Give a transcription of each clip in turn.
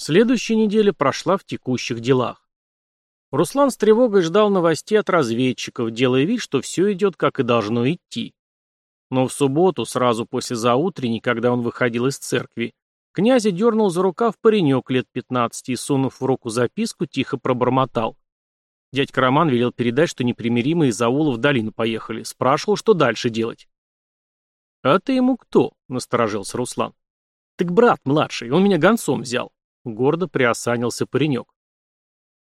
Следующая неделя прошла в текущих делах. Руслан с тревогой ждал новостей от разведчиков, делая вид, что все идет, как и должно идти. Но в субботу, сразу после заутренней, когда он выходил из церкви, князя дернул за рукав паренек лет пятнадцати и, сунув в руку записку, тихо пробормотал. Дядька Роман велел передать, что непримиримые из аула в долину поехали. Спрашивал, что дальше делать. «А ты ему кто?» — насторожился Руслан. «Так брат младший, он меня гонцом взял». Гордо приосанился паренек.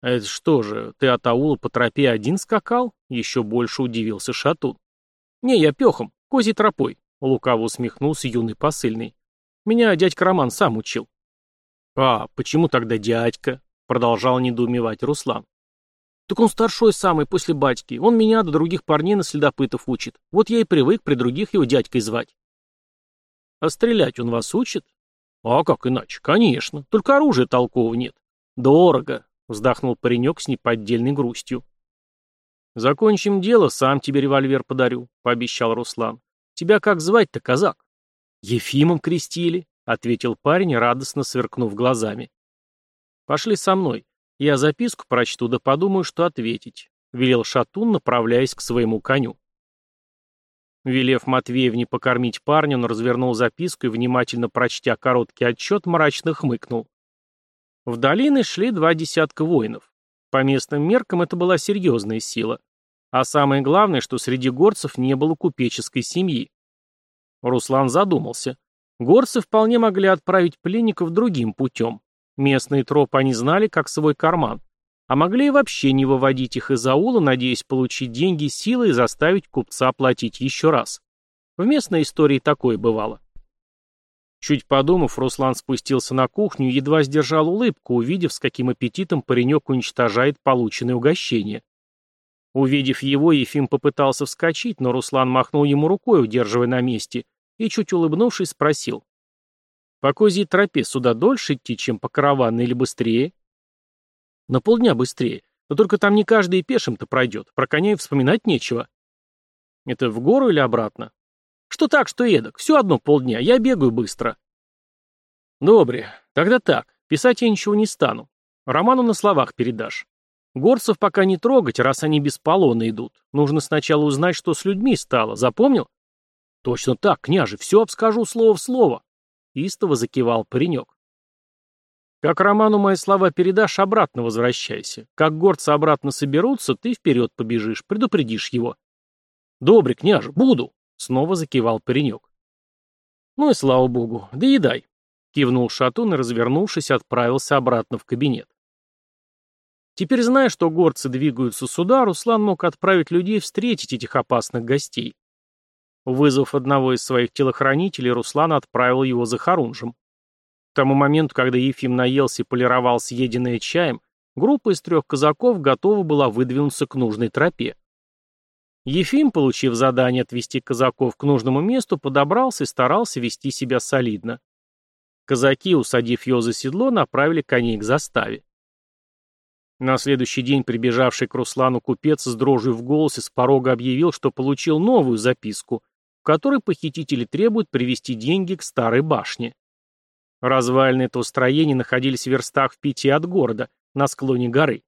«А это что же, ты от аула по тропе один скакал?» Еще больше удивился Шатун. «Не, я пехом, козьей тропой», — лукаво усмехнулся юный посыльный. «Меня дядька Роман сам учил». «А, почему тогда дядька?» — продолжал недоумевать Руслан. «Так он старшой самый после батьки. Он меня до других парней на следопытов учит. Вот я и привык при других его дядькой звать». «А стрелять он вас учит?» «А как иначе? Конечно. Только оружия толкового нет. Дорого», — вздохнул паренек с неподдельной грустью. «Закончим дело, сам тебе револьвер подарю», — пообещал Руслан. «Тебя как звать-то, казак?» «Ефимом крестили», — ответил парень, радостно сверкнув глазами. «Пошли со мной. Я записку прочту, да подумаю, что ответить», — велел Шатун, направляясь к своему коню. Велев Матвеевне покормить парня, он развернул записку и, внимательно прочтя короткий отчет, мрачно хмыкнул. В долины шли два десятка воинов. По местным меркам это была серьезная сила. А самое главное, что среди горцев не было купеческой семьи. Руслан задумался. Горцы вполне могли отправить пленников другим путем. Местные тропы они знали как свой карман а могли и вообще не выводить их из аула, надеясь получить деньги силой и заставить купца платить еще раз. В местной истории такое бывало. Чуть подумав, Руслан спустился на кухню и едва сдержал улыбку, увидев, с каким аппетитом паренек уничтожает полученное угощение. Увидев его, Ефим попытался вскочить, но Руслан махнул ему рукой, удерживая на месте, и, чуть улыбнувшись, спросил. «По козьей тропе сюда дольше идти, чем по караванной или быстрее?» На полдня быстрее. Но только там не каждый и пешим-то пройдет. Про коня и вспоминать нечего. Это в гору или обратно? Что так, что эдак. Все одно полдня. Я бегаю быстро. Добре. Тогда так. Писать я ничего не стану. Роману на словах передашь. Горцев пока не трогать, раз они без полона идут. Нужно сначала узнать, что с людьми стало. Запомнил? Точно так, княже, все обскажу слово в слово. Истово закивал паренек. Как Роману мои слова передашь, обратно возвращайся. Как горцы обратно соберутся, ты вперед побежишь, предупредишь его. Добрый, княже, буду, снова закивал паренек. Ну и слава богу, да едай. Кивнул Шатун и, развернувшись, отправился обратно в кабинет. Теперь, зная, что горцы двигаются сюда, Руслан мог отправить людей встретить этих опасных гостей. Вызвав одного из своих телохранителей, Руслан отправил его за Харунжем. Тому моменту, когда Ефим наелся и полировал съеденное чаем, группа из трех казаков готова была выдвинуться к нужной тропе. Ефим, получив задание отвести казаков к нужному месту, подобрался и старался вести себя солидно. Казаки, усадив его за седло, направили коней к заставе. На следующий день прибежавший к Руслану купец с дрожью в голосе с порога объявил, что получил новую записку, в которой похитители требуют привести деньги к старой башне. Развалины этого строения находились в верстах в пяти от города, на склоне горы.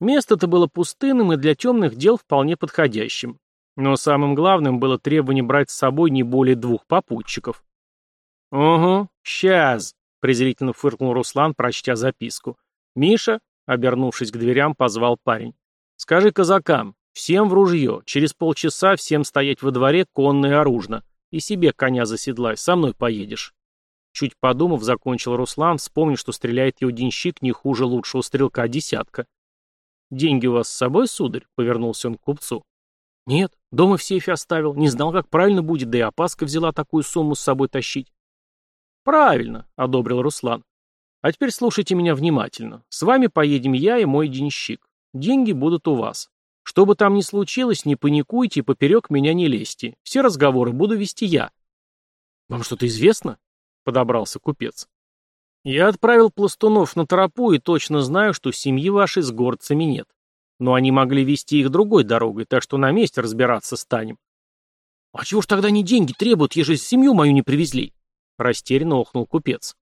Место-то было пустынным и для темных дел вполне подходящим. Но самым главным было требование брать с собой не более двух попутчиков. «Угу, сейчас», — презрительно фыркнул Руслан, прочтя записку. «Миша», — обернувшись к дверям, позвал парень. «Скажи казакам, всем в ружье, через полчаса всем стоять во дворе конно и оружно. И себе коня заседлай, со мной поедешь». Чуть подумав, закончил Руслан, вспомнив, что стреляет его денщик не хуже лучшего стрелка десятка. «Деньги у вас с собой, сударь?» — повернулся он к купцу. «Нет, дома в сейфе оставил. Не знал, как правильно будет, да и опаска взяла такую сумму с собой тащить». «Правильно», — одобрил Руслан. «А теперь слушайте меня внимательно. С вами поедем я и мой денщик. Деньги будут у вас. Что бы там ни случилось, не паникуйте и поперек меня не лезьте. Все разговоры буду вести я». «Вам что-то известно?» — подобрался купец. «Я отправил пластунов на тропу и точно знаю, что семьи вашей с горцами нет. Но они могли вести их другой дорогой, так что на месте разбираться станем». «А чего ж тогда не деньги требуют, ежели семью мою не привезли?» — растерянно охнул купец.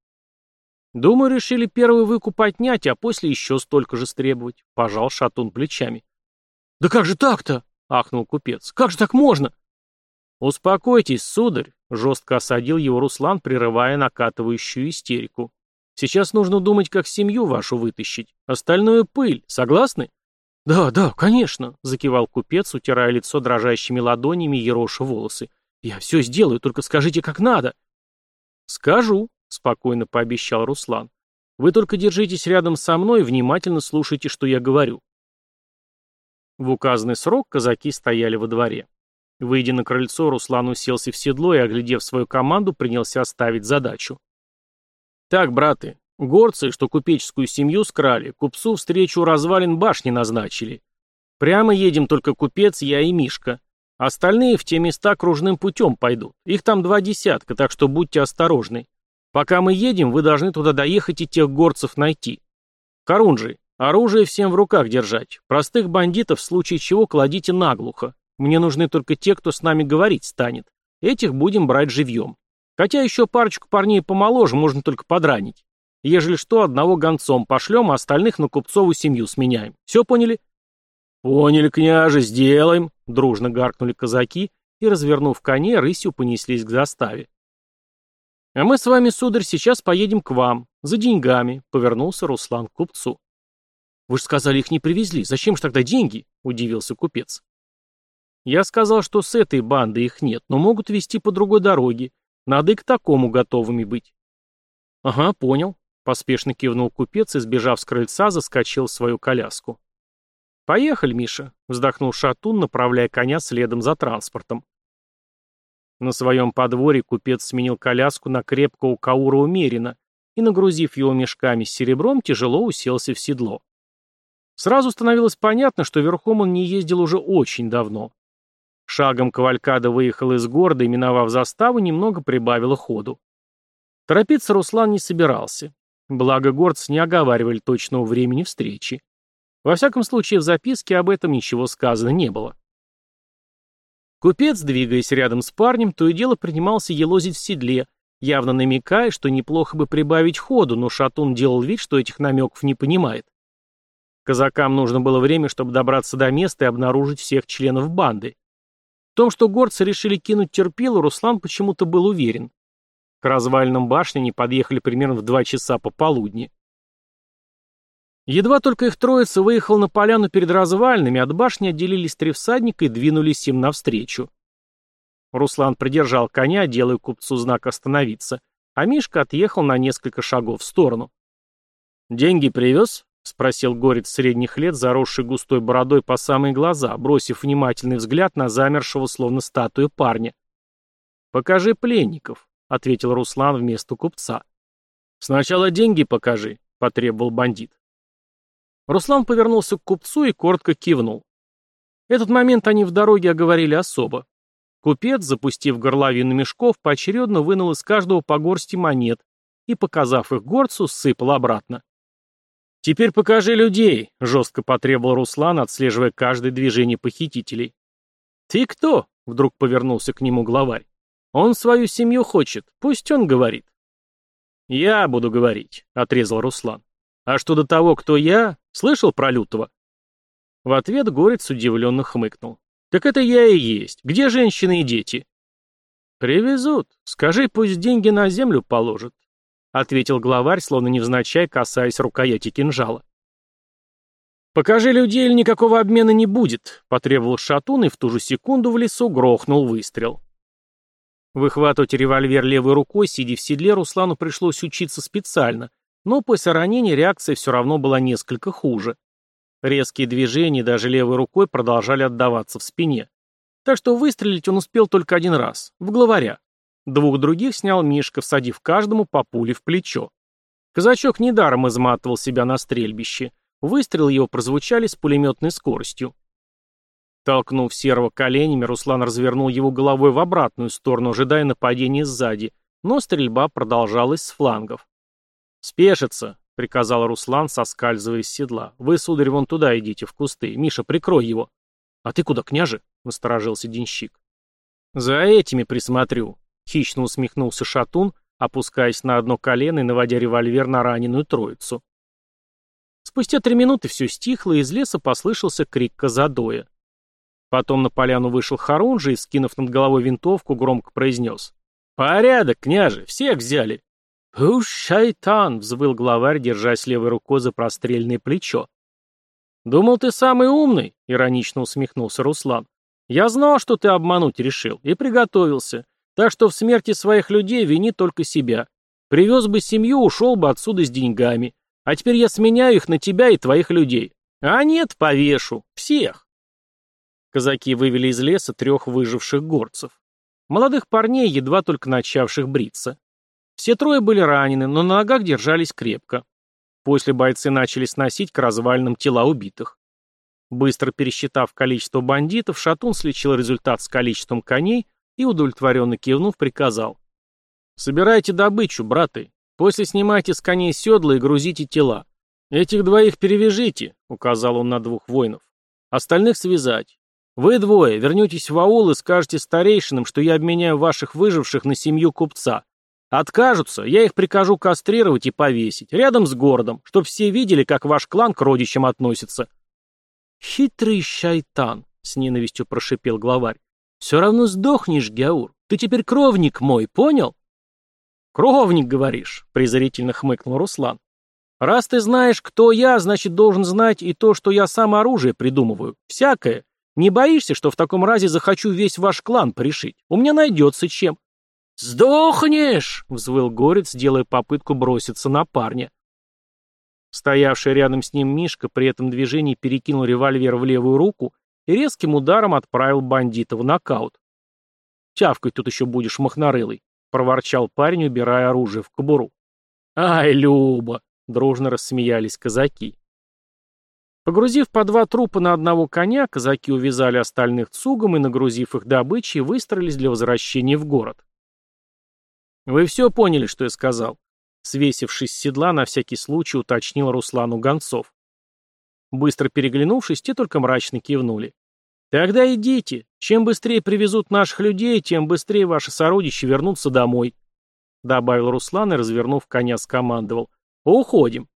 Думаю, решили первый выкуп отнять, а после еще столько же стребовать. Пожал Шатун плечами. Да как же так-то? Ахнул купец. Как же так можно? Успокойтесь, сударь, жестко осадил его Руслан, прерывая накатывающую истерику. Сейчас нужно думать, как семью вашу вытащить. Остальное пыль. Согласны? Да, да, конечно, закивал купец, утирая лицо дрожащими ладонями и ероша волосы. Я все сделаю, только скажите, как надо. Скажу, спокойно пообещал Руслан. Вы только держитесь рядом со мной и внимательно слушайте, что я говорю. В указанный срок казаки стояли во дворе. Выйдя на крыльцо, Руслан уселся в седло и, оглядев свою команду, принялся ставить задачу. «Так, браты, горцы, что купеческую семью скрали, купцу встречу развалин башни назначили. Прямо едем только купец, я и Мишка. Остальные в те места кружным путем пойдут. Их там два десятка, так что будьте осторожны. Пока мы едем, вы должны туда доехать и тех горцев найти. Харунжи, оружие всем в руках держать. Простых бандитов в случае чего кладите наглухо. Мне нужны только те, кто с нами говорить станет. Этих будем брать живьем. Хотя еще парочку парней помоложе можно только подранить. Ежели что, одного гонцом пошлем, а остальных на купцову семью сменяем. Все поняли? Поняли, княже, сделаем, дружно гаркнули казаки и, развернув коней, рысью понеслись к заставе. А мы с вами, сударь, сейчас поедем к вам, за деньгами, повернулся Руслан к купцу. Вы же сказали, их не привезли. Зачем же тогда деньги? Удивился купец. Я сказал, что с этой банды их нет, но могут вести по другой дороге. Надо и к такому готовыми быть. Ага, понял. Поспешно кивнул купец и, сбежав с крыльца, заскочил в свою коляску. «Поехали, Миша», — вздохнул Шатун, направляя коня следом за транспортом. На своем подворье купец сменил коляску на крепкого Каура умеренно и, нагрузив его мешками с серебром, тяжело уселся в седло. Сразу становилось понятно, что верхом он не ездил уже очень давно. Шагом Кавалькада выехал из города и, миновав заставу, немного прибавила ходу. Торопиться Руслан не собирался. Благо горцы не оговаривали точного времени встречи. Во всяком случае, в записке об этом ничего сказано не было. Купец, двигаясь рядом с парнем, то и дело принимался елозить в седле, явно намекая, что неплохо бы прибавить ходу, но Шатун делал вид, что этих намеков не понимает. Казакам нужно было время, чтобы добраться до места и обнаружить всех членов банды. В том, что горцы решили кинуть терпилу, Руслан почему-то был уверен. К развалинам башни они подъехали примерно в два часа пополудни. Едва только их троица выехал на поляну перед развалинами, от башни отделились три всадника и двинулись им навстречу. Руслан придержал коня, делая купцу знак «Остановиться», а Мишка отъехал на несколько шагов в сторону. «Деньги привез?» — спросил горец средних лет, заросший густой бородой по самые глаза, бросив внимательный взгляд на замершего, словно статую парня. «Покажи пленников», — ответил Руслан вместо купца. «Сначала деньги покажи», — потребовал бандит. Руслан повернулся к купцу и коротко кивнул. Этот момент они в дороге оговорили особо. Купец, запустив горловину мешков, поочередно вынул из каждого по горсти монет и, показав их горцу, сыпал обратно. «Теперь покажи людей», — жестко потребовал Руслан, отслеживая каждое движение похитителей. «Ты кто?» — вдруг повернулся к нему главарь. «Он свою семью хочет, пусть он говорит». «Я буду говорить», — отрезал Руслан. «А что до того, кто я, слышал про Лютого?» В ответ Горец удивленно хмыкнул. «Так это я и есть. Где женщины и дети?» «Привезут. Скажи, пусть деньги на землю положат. — ответил главарь, словно невзначай, касаясь рукояти кинжала. «Покажи людей, или никакого обмена не будет», — потребовал Шатун, и в ту же секунду в лесу грохнул выстрел. Выхватывать револьвер левой рукой, сидя в седле, Руслану пришлось учиться специально, но после ранения реакция все равно была несколько хуже. Резкие движения даже левой рукой продолжали отдаваться в спине. Так что выстрелить он успел только один раз, в главаря. Двух других снял Мишка, всадив каждому по пуле в плечо. Казачок недаром изматывал себя на стрельбище. Выстрелы его прозвучали с пулеметной скоростью. Толкнув серого коленями, Руслан развернул его головой в обратную сторону, ожидая нападения сзади, но стрельба продолжалась с флангов. «Спешиться!» — приказал Руслан, соскальзывая с седла. «Вы, сударь, вон туда идите, в кусты. Миша, прикрой его». «А ты куда, княже?» — насторожился денщик. «За этими присмотрю», Хищно усмехнулся Шатун, опускаясь на одно колено и наводя револьвер на раненую троицу. Спустя три минуты все стихло, и из леса послышался крик Казадоя. Потом на поляну вышел Харунжи и, скинув над головой винтовку, громко произнес. «Порядок, княже, всех взяли!» «Уж шайтан!» — взвыл главарь, держась левой рукой за прострельное плечо. «Думал, ты самый умный?» — иронично усмехнулся Руслан. «Я знал, что ты обмануть решил, и приготовился. Так что в смерти своих людей вини только себя. Привез бы семью, ушел бы отсюда с деньгами. А теперь я сменяю их на тебя и твоих людей. А нет, повешу. Всех!» Казаки вывели из леса трех выживших горцев. Молодых парней, едва только начавших бриться. Все трое были ранены, но на ногах держались крепко. После бойцы начали сносить к развалинам тела убитых. Быстро пересчитав количество бандитов, Шатун сличил результат с количеством коней и, удовлетворенно кивнув, приказал. «Собирайте добычу, браты. После снимайте с коней седла и грузите тела. Этих двоих перевяжите», — указал он на двух воинов. «Остальных связать. Вы двое вернетесь в аул и скажете старейшинам, что я обменяю ваших выживших на семью купца. Откажутся, я их прикажу кастрировать и повесить, рядом с городом, чтоб все видели, как ваш клан к родичам относится. Хитрый шайтан, с ненавистью прошипел главарь. Все равно сдохнешь, Гяур. Ты теперь кровник мой, понял? Кровник, говоришь, презрительно хмыкнул Руслан. Раз ты знаешь, кто я, значит, должен знать и то, что я сам оружие придумываю. Всякое. Не боишься, что в таком разе захочу весь ваш клан пришить? У меня найдется чем. «Сдохнешь!» — взвыл горец, делая попытку броситься на парня. Стоявший рядом с ним Мишка при этом движении перекинул револьвер в левую руку и резким ударом отправил бандита в нокаут. «Тявкать тут еще будешь, махнарылый!» — проворчал парень, убирая оружие в кобуру. «Ай, Люба!» — дружно рассмеялись казаки. Погрузив по два трупа на одного коня, казаки увязали остальных цугом и, нагрузив их добычей, выстроились для возвращения в город. «Вы все поняли, что я сказал?» Свесившись с седла, на всякий случай уточнил Руслану Гонцов. Быстро переглянувшись, те только мрачно кивнули. «Тогда идите. Чем быстрее привезут наших людей, тем быстрее ваши сородичи вернутся домой», добавил Руслан и, развернув коня, скомандовал. «Уходим».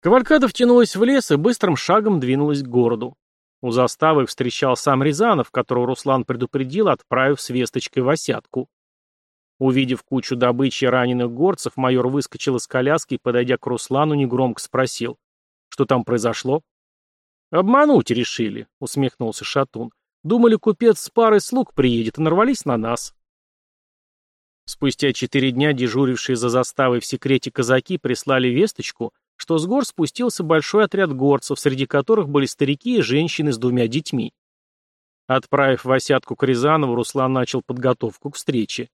Кавалькада втянулась в лес и быстрым шагом двинулась к городу. У заставы встречал сам Рязанов, которого Руслан предупредил, отправив с весточкой в осядку. Увидев кучу добычи раненых горцев, майор выскочил из коляски и, подойдя к Руслану, негромко спросил. «Что там произошло?» «Обмануть решили», — усмехнулся Шатун. «Думали, купец с парой слуг приедет, и нарвались на нас». Спустя четыре дня дежурившие за заставой в секрете казаки прислали весточку, что с гор спустился большой отряд горцев, среди которых были старики и женщины с двумя детьми. Отправив Васятку к Рязанову, Руслан начал подготовку к встрече.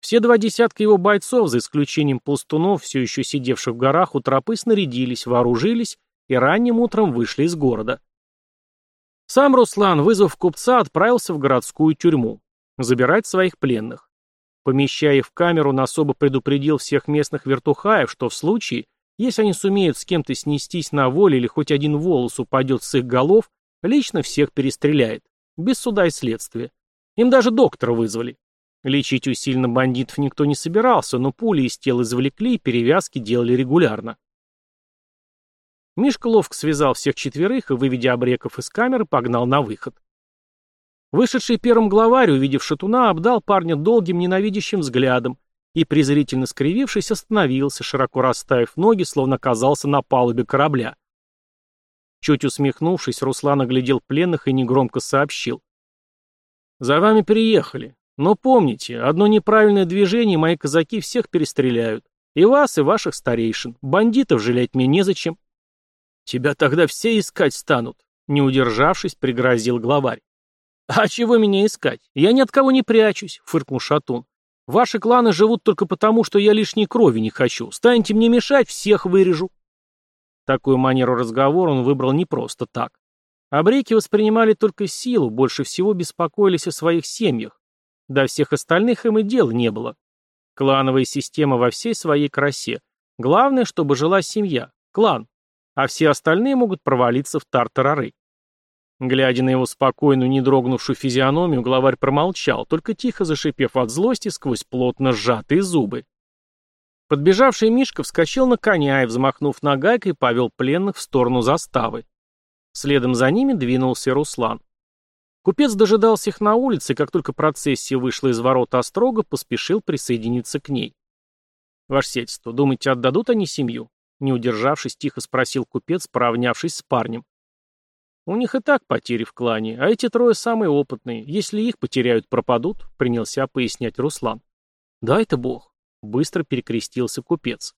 Все два десятка его бойцов, за исключением пластунов, все еще сидевших в горах, у тропы снарядились, вооружились и ранним утром вышли из города. Сам Руслан, вызвав купца, отправился в городскую тюрьму, забирать своих пленных. Помещая их в камеру, он особо предупредил всех местных вертухаев, что в случае, если они сумеют с кем-то снестись на воле или хоть один волос упадет с их голов, лично всех перестреляет. Без суда и следствия. Им даже доктора вызвали. Лечить усиленно бандитов никто не собирался, но пули из тел извлекли и перевязки делали регулярно. Мишка ловко связал всех четверых и, выведя обреков из камеры, погнал на выход. Вышедший первым главарь, увидев шатуна, обдал парня долгим ненавидящим взглядом, и, презрительно скривившись, остановился, широко расставив ноги, словно оказался на палубе корабля. Чуть усмехнувшись, Руслан оглядел пленных и негромко сообщил. «За вами приехали. Но помните, одно неправильное движение, мои казаки всех перестреляют. И вас, и ваших старейшин. Бандитов жалеть мне незачем». «Тебя тогда все искать станут», — не удержавшись, пригрозил главарь. «А чего меня искать? Я ни от кого не прячусь», — фыркнул Шатун. Ваши кланы живут только потому, что я лишней крови не хочу. Станете мне мешать, всех вырежу. Такую манеру разговора он выбрал не просто так. Абреки воспринимали только силу, больше всего беспокоились о своих семьях. До всех остальных им и дела не было. Клановая система во всей своей красе. Главное, чтобы жила семья, клан. А все остальные могут провалиться в тартарары. Глядя на его спокойную, не дрогнувшую физиономию, главарь промолчал, только тихо зашипев от злости сквозь плотно сжатые зубы. Подбежавший Мишка вскочил на коня и, взмахнув нагайкой, повел пленных в сторону заставы. Следом за ними двинулся Руслан. Купец дожидался их на улице, и как только процессия вышла из ворот Острога, поспешил присоединиться к ней. «Ваше сельство, думаете, отдадут они семью?» Не удержавшись, тихо спросил купец, поравнявшись с парнем. У них и так потери в клане, а эти трое самые опытные. Если их потеряют, пропадут, принялся пояснять Руслан. Да это бог. Быстро перекрестился купец.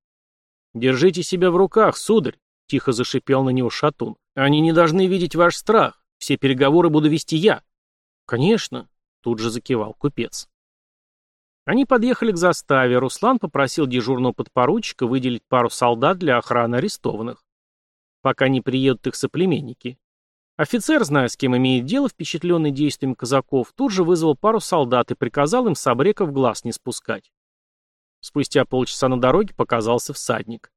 Держите себя в руках, сударь, тихо зашипел на него Шатун. Они не должны видеть ваш страх. Все переговоры буду вести я. Конечно, тут же закивал купец. Они подъехали к заставе. Руслан попросил дежурного подпоручика выделить пару солдат для охраны арестованных. Пока не приедут их соплеменники. Офицер, зная, с кем имеет дело, впечатленный действиями казаков, тут же вызвал пару солдат и приказал им с обреков глаз не спускать. Спустя полчаса на дороге показался всадник.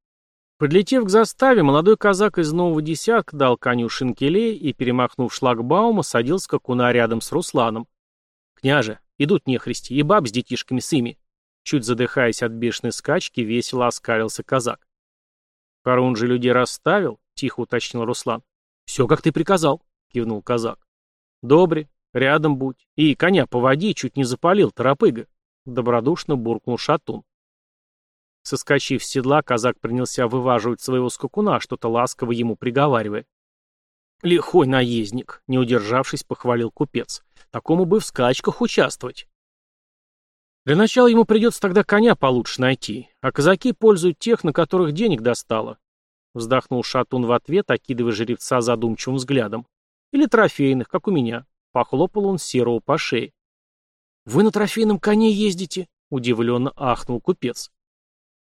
Подлетев к заставе, молодой казак из нового десятка дал коню шинкелей и, перемахнув шлагбаума, садил скакуна рядом с Русланом. «Княже, идут нехристи, и баб с детишками с ими!» Чуть задыхаясь от бешеной скачки, весело оскалился казак. «Харун же людей расставил?» — тихо уточнил Руслан. «Все, как ты приказал», — кивнул казак. «Добре, рядом будь. И коня поводи, чуть не запалил, торопыга», — добродушно буркнул шатун. Соскочив с седла, казак принялся вываживать своего скакуна, что-то ласково ему приговаривая. «Лихой наездник», — не удержавшись, похвалил купец. «Такому бы в скачках участвовать». Для начала ему придется тогда коня получше найти, а казаки пользуют тех, на которых денег достало. Вздохнул Шатун в ответ, окидывая жеребца задумчивым взглядом. Или трофейных, как у меня. Похлопал он серого по шее. «Вы на трофейном коне ездите?» — удивленно ахнул купец.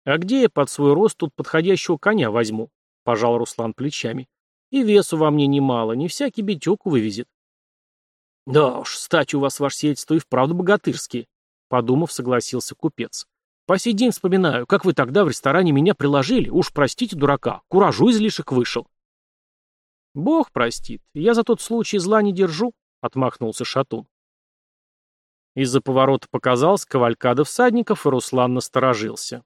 «А где я под свой рост тут подходящего коня возьму?» — пожал Руслан плечами. «И весу во мне немало, не всякий битюк вывезет». «Да уж, стать у вас, ваше сельство, и вправду богатырские», — подумав, согласился купец. По сей день вспоминаю, как вы тогда в ресторане меня приложили, уж простите дурака, куражу излишек вышел. Бог простит, я за тот случай зла не держу, отмахнулся Шатун. Из-за поворота показалось кавалькада всадников, и Руслан насторожился.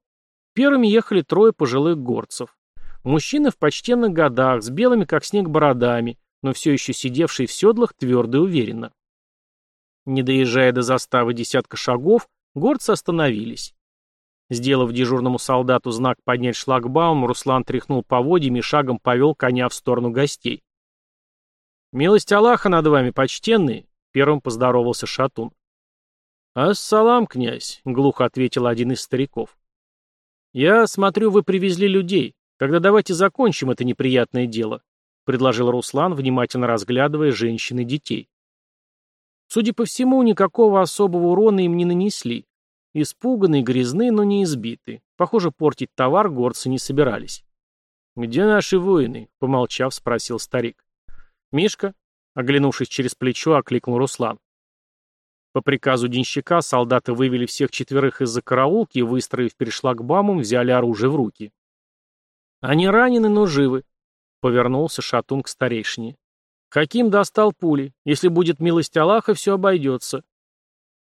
Первыми ехали трое пожилых горцев. Мужчины в почтенных годах, с белыми как снег бородами, но все еще сидевшие в седлах твердо и уверенно. Не доезжая до заставы десятка шагов, горцы остановились. Сделав дежурному солдату знак поднять шлагбаум, Руслан тряхнул поводьями и шагом повел коня в сторону гостей. «Милость Аллаха над вами, почтенные!» — первым поздоровался Шатун. «Ассалам, князь!» — глухо ответил один из стариков. «Я смотрю, вы привезли людей. Тогда давайте закончим это неприятное дело», — предложил Руслан, внимательно разглядывая женщин и детей. Судя по всему, никакого особого урона им не нанесли. Испуганные, грязны, но не избиты. Похоже, портить товар горцы не собирались. «Где наши воины?» — помолчав, спросил старик. «Мишка?» — оглянувшись через плечо, окликнул Руслан. По приказу денщика солдаты вывели всех четверых из-за караулки и, выстроив перед шлагбаумом, взяли оружие в руки. «Они ранены, но живы», — повернулся Шатун к старейшине. «Хаким достал пули. Если будет милость Аллаха, все обойдется».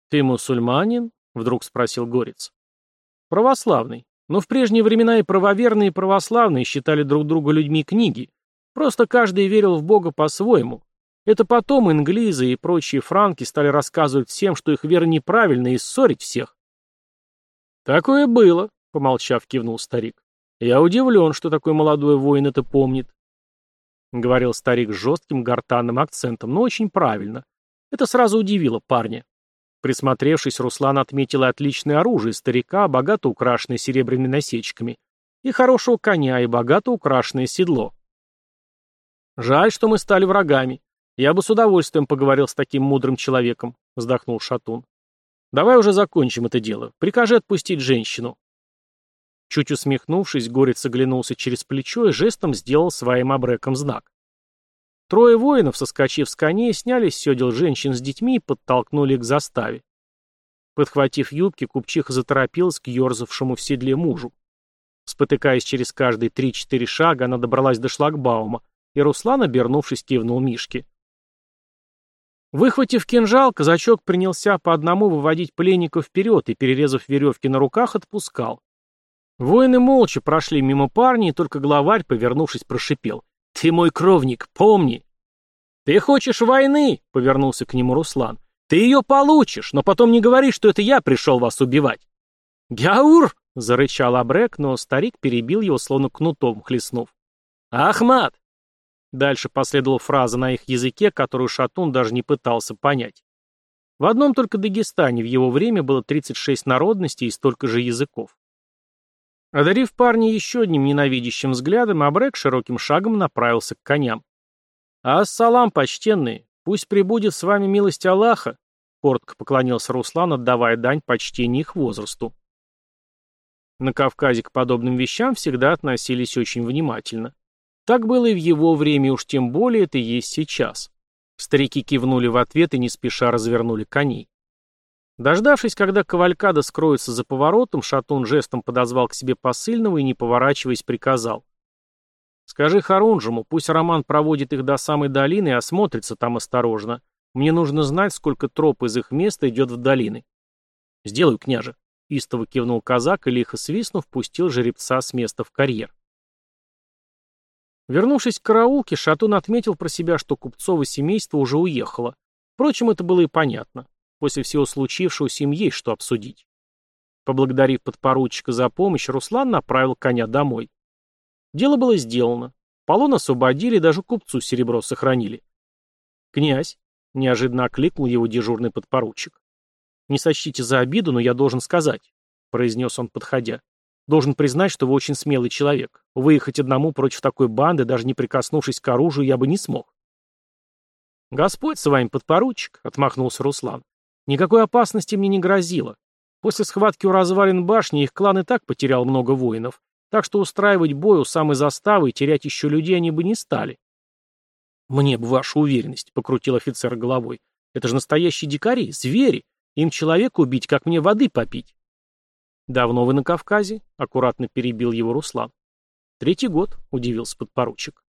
«Ты мусульманин?» — вдруг спросил Горец. «Православный. Но в прежние времена и правоверные, и православные считали друг друга людьми книги. Просто каждый верил в Бога по-своему. Это потом инглизы и прочие франки стали рассказывать всем, что их вера неправильная, и ссорить всех». «Такое было», — помолчав, кивнул старик. «Я удивлен, что такой молодой воин это помнит». Говорил старик с жестким гортанным акцентом, но очень правильно. Это сразу удивило парня. Присмотревшись, Руслан отметил отличное оружие старика, богато украшенное серебряными насечками, и хорошего коня, и богато украшенное седло. «Жаль, что мы стали врагами. Я бы с удовольствием поговорил с таким мудрым человеком», — вздохнул Шатун. «Давай уже закончим это дело. Прикажи отпустить женщину». Чуть усмехнувшись, Горец оглянулся через плечо и жестом сделал своим обреком знак. Трое воинов, соскочив с коней, сняли с седел женщин с детьми и подтолкнули к заставе. Подхватив юбки, купчиха заторопилась к ерзавшему в седле мужу. Спотыкаясь через каждые три-четыре шага, она добралась до шлагбаума, и Руслан, обернувшись, кивнул Мишке. Выхватив кинжал, казачок принялся по одному выводить пленников вперед и, перерезав веревки на руках, отпускал. Воины молча прошли мимо парня, и только главарь, повернувшись, прошипел. «Ты мой кровник, помни!» «Ты хочешь войны?» — повернулся к нему Руслан. «Ты ее получишь, но потом не говори, что это я пришел вас убивать». «Гяур!» — зарычал Абрек, но старик перебил его, словно кнутом хлестнув. «Ахмат!» Дальше последовала фраза на их языке, которую Шатун даже не пытался понять. В одном только Дагестане в его время было 36 народностей и столько же языков. Одарив парня еще одним ненавидящим взглядом, Абрек широким шагом направился к коням. «Ассалам, почтенные! Пусть прибудет с вами милость Аллаха!» Коротко поклонился Руслан, отдавая дань почтения их возрасту. На Кавказе к подобным вещам всегда относились очень внимательно. Так было и в его время, уж тем более это есть сейчас. Старики кивнули в ответ и не спеша развернули коней. Дождавшись, когда кавалькада скроется за поворотом, Шатун жестом подозвал к себе посыльного и, не поворачиваясь, приказал. «Скажи Харунжему, пусть Роман проводит их до самой долины и осмотрится там осторожно. Мне нужно знать, сколько троп из их места идет в долины». «Сделаю, княже», — истово кивнул казак и, лихо свистнув, пустил жеребца с места в карьер. Вернувшись к караулке, Шатун отметил про себя, что Купцово семейство уже уехало. Впрочем, это было и понятно. После всего случившегося им есть что обсудить. Поблагодарив подпоручика за помощь, Руслан направил коня домой. Дело было сделано. Полон освободили, даже купцу серебро сохранили. «Князь», — неожиданно окликнул его дежурный подпоручик. «Не сочтите за обиду, но я должен сказать», — произнес он, подходя. Должен признать, что вы очень смелый человек. Выехать одному против такой банды, даже не прикоснувшись к оружию, я бы не смог. «Господь с вами, подпоручик», — отмахнулся Руслан. «Никакой опасности мне не грозило. После схватки у развалин башни их клан и так потерял много воинов, так что устраивать бой у самой заставы и терять еще людей они бы не стали». «Мне бы ваша уверенность», — покрутил офицер головой. «Это же настоящие дикари, звери. Им человека убить, как мне воды попить». «Давно вы на Кавказе?» — аккуратно перебил его Руслан. «Третий год», — удивился подпоручик.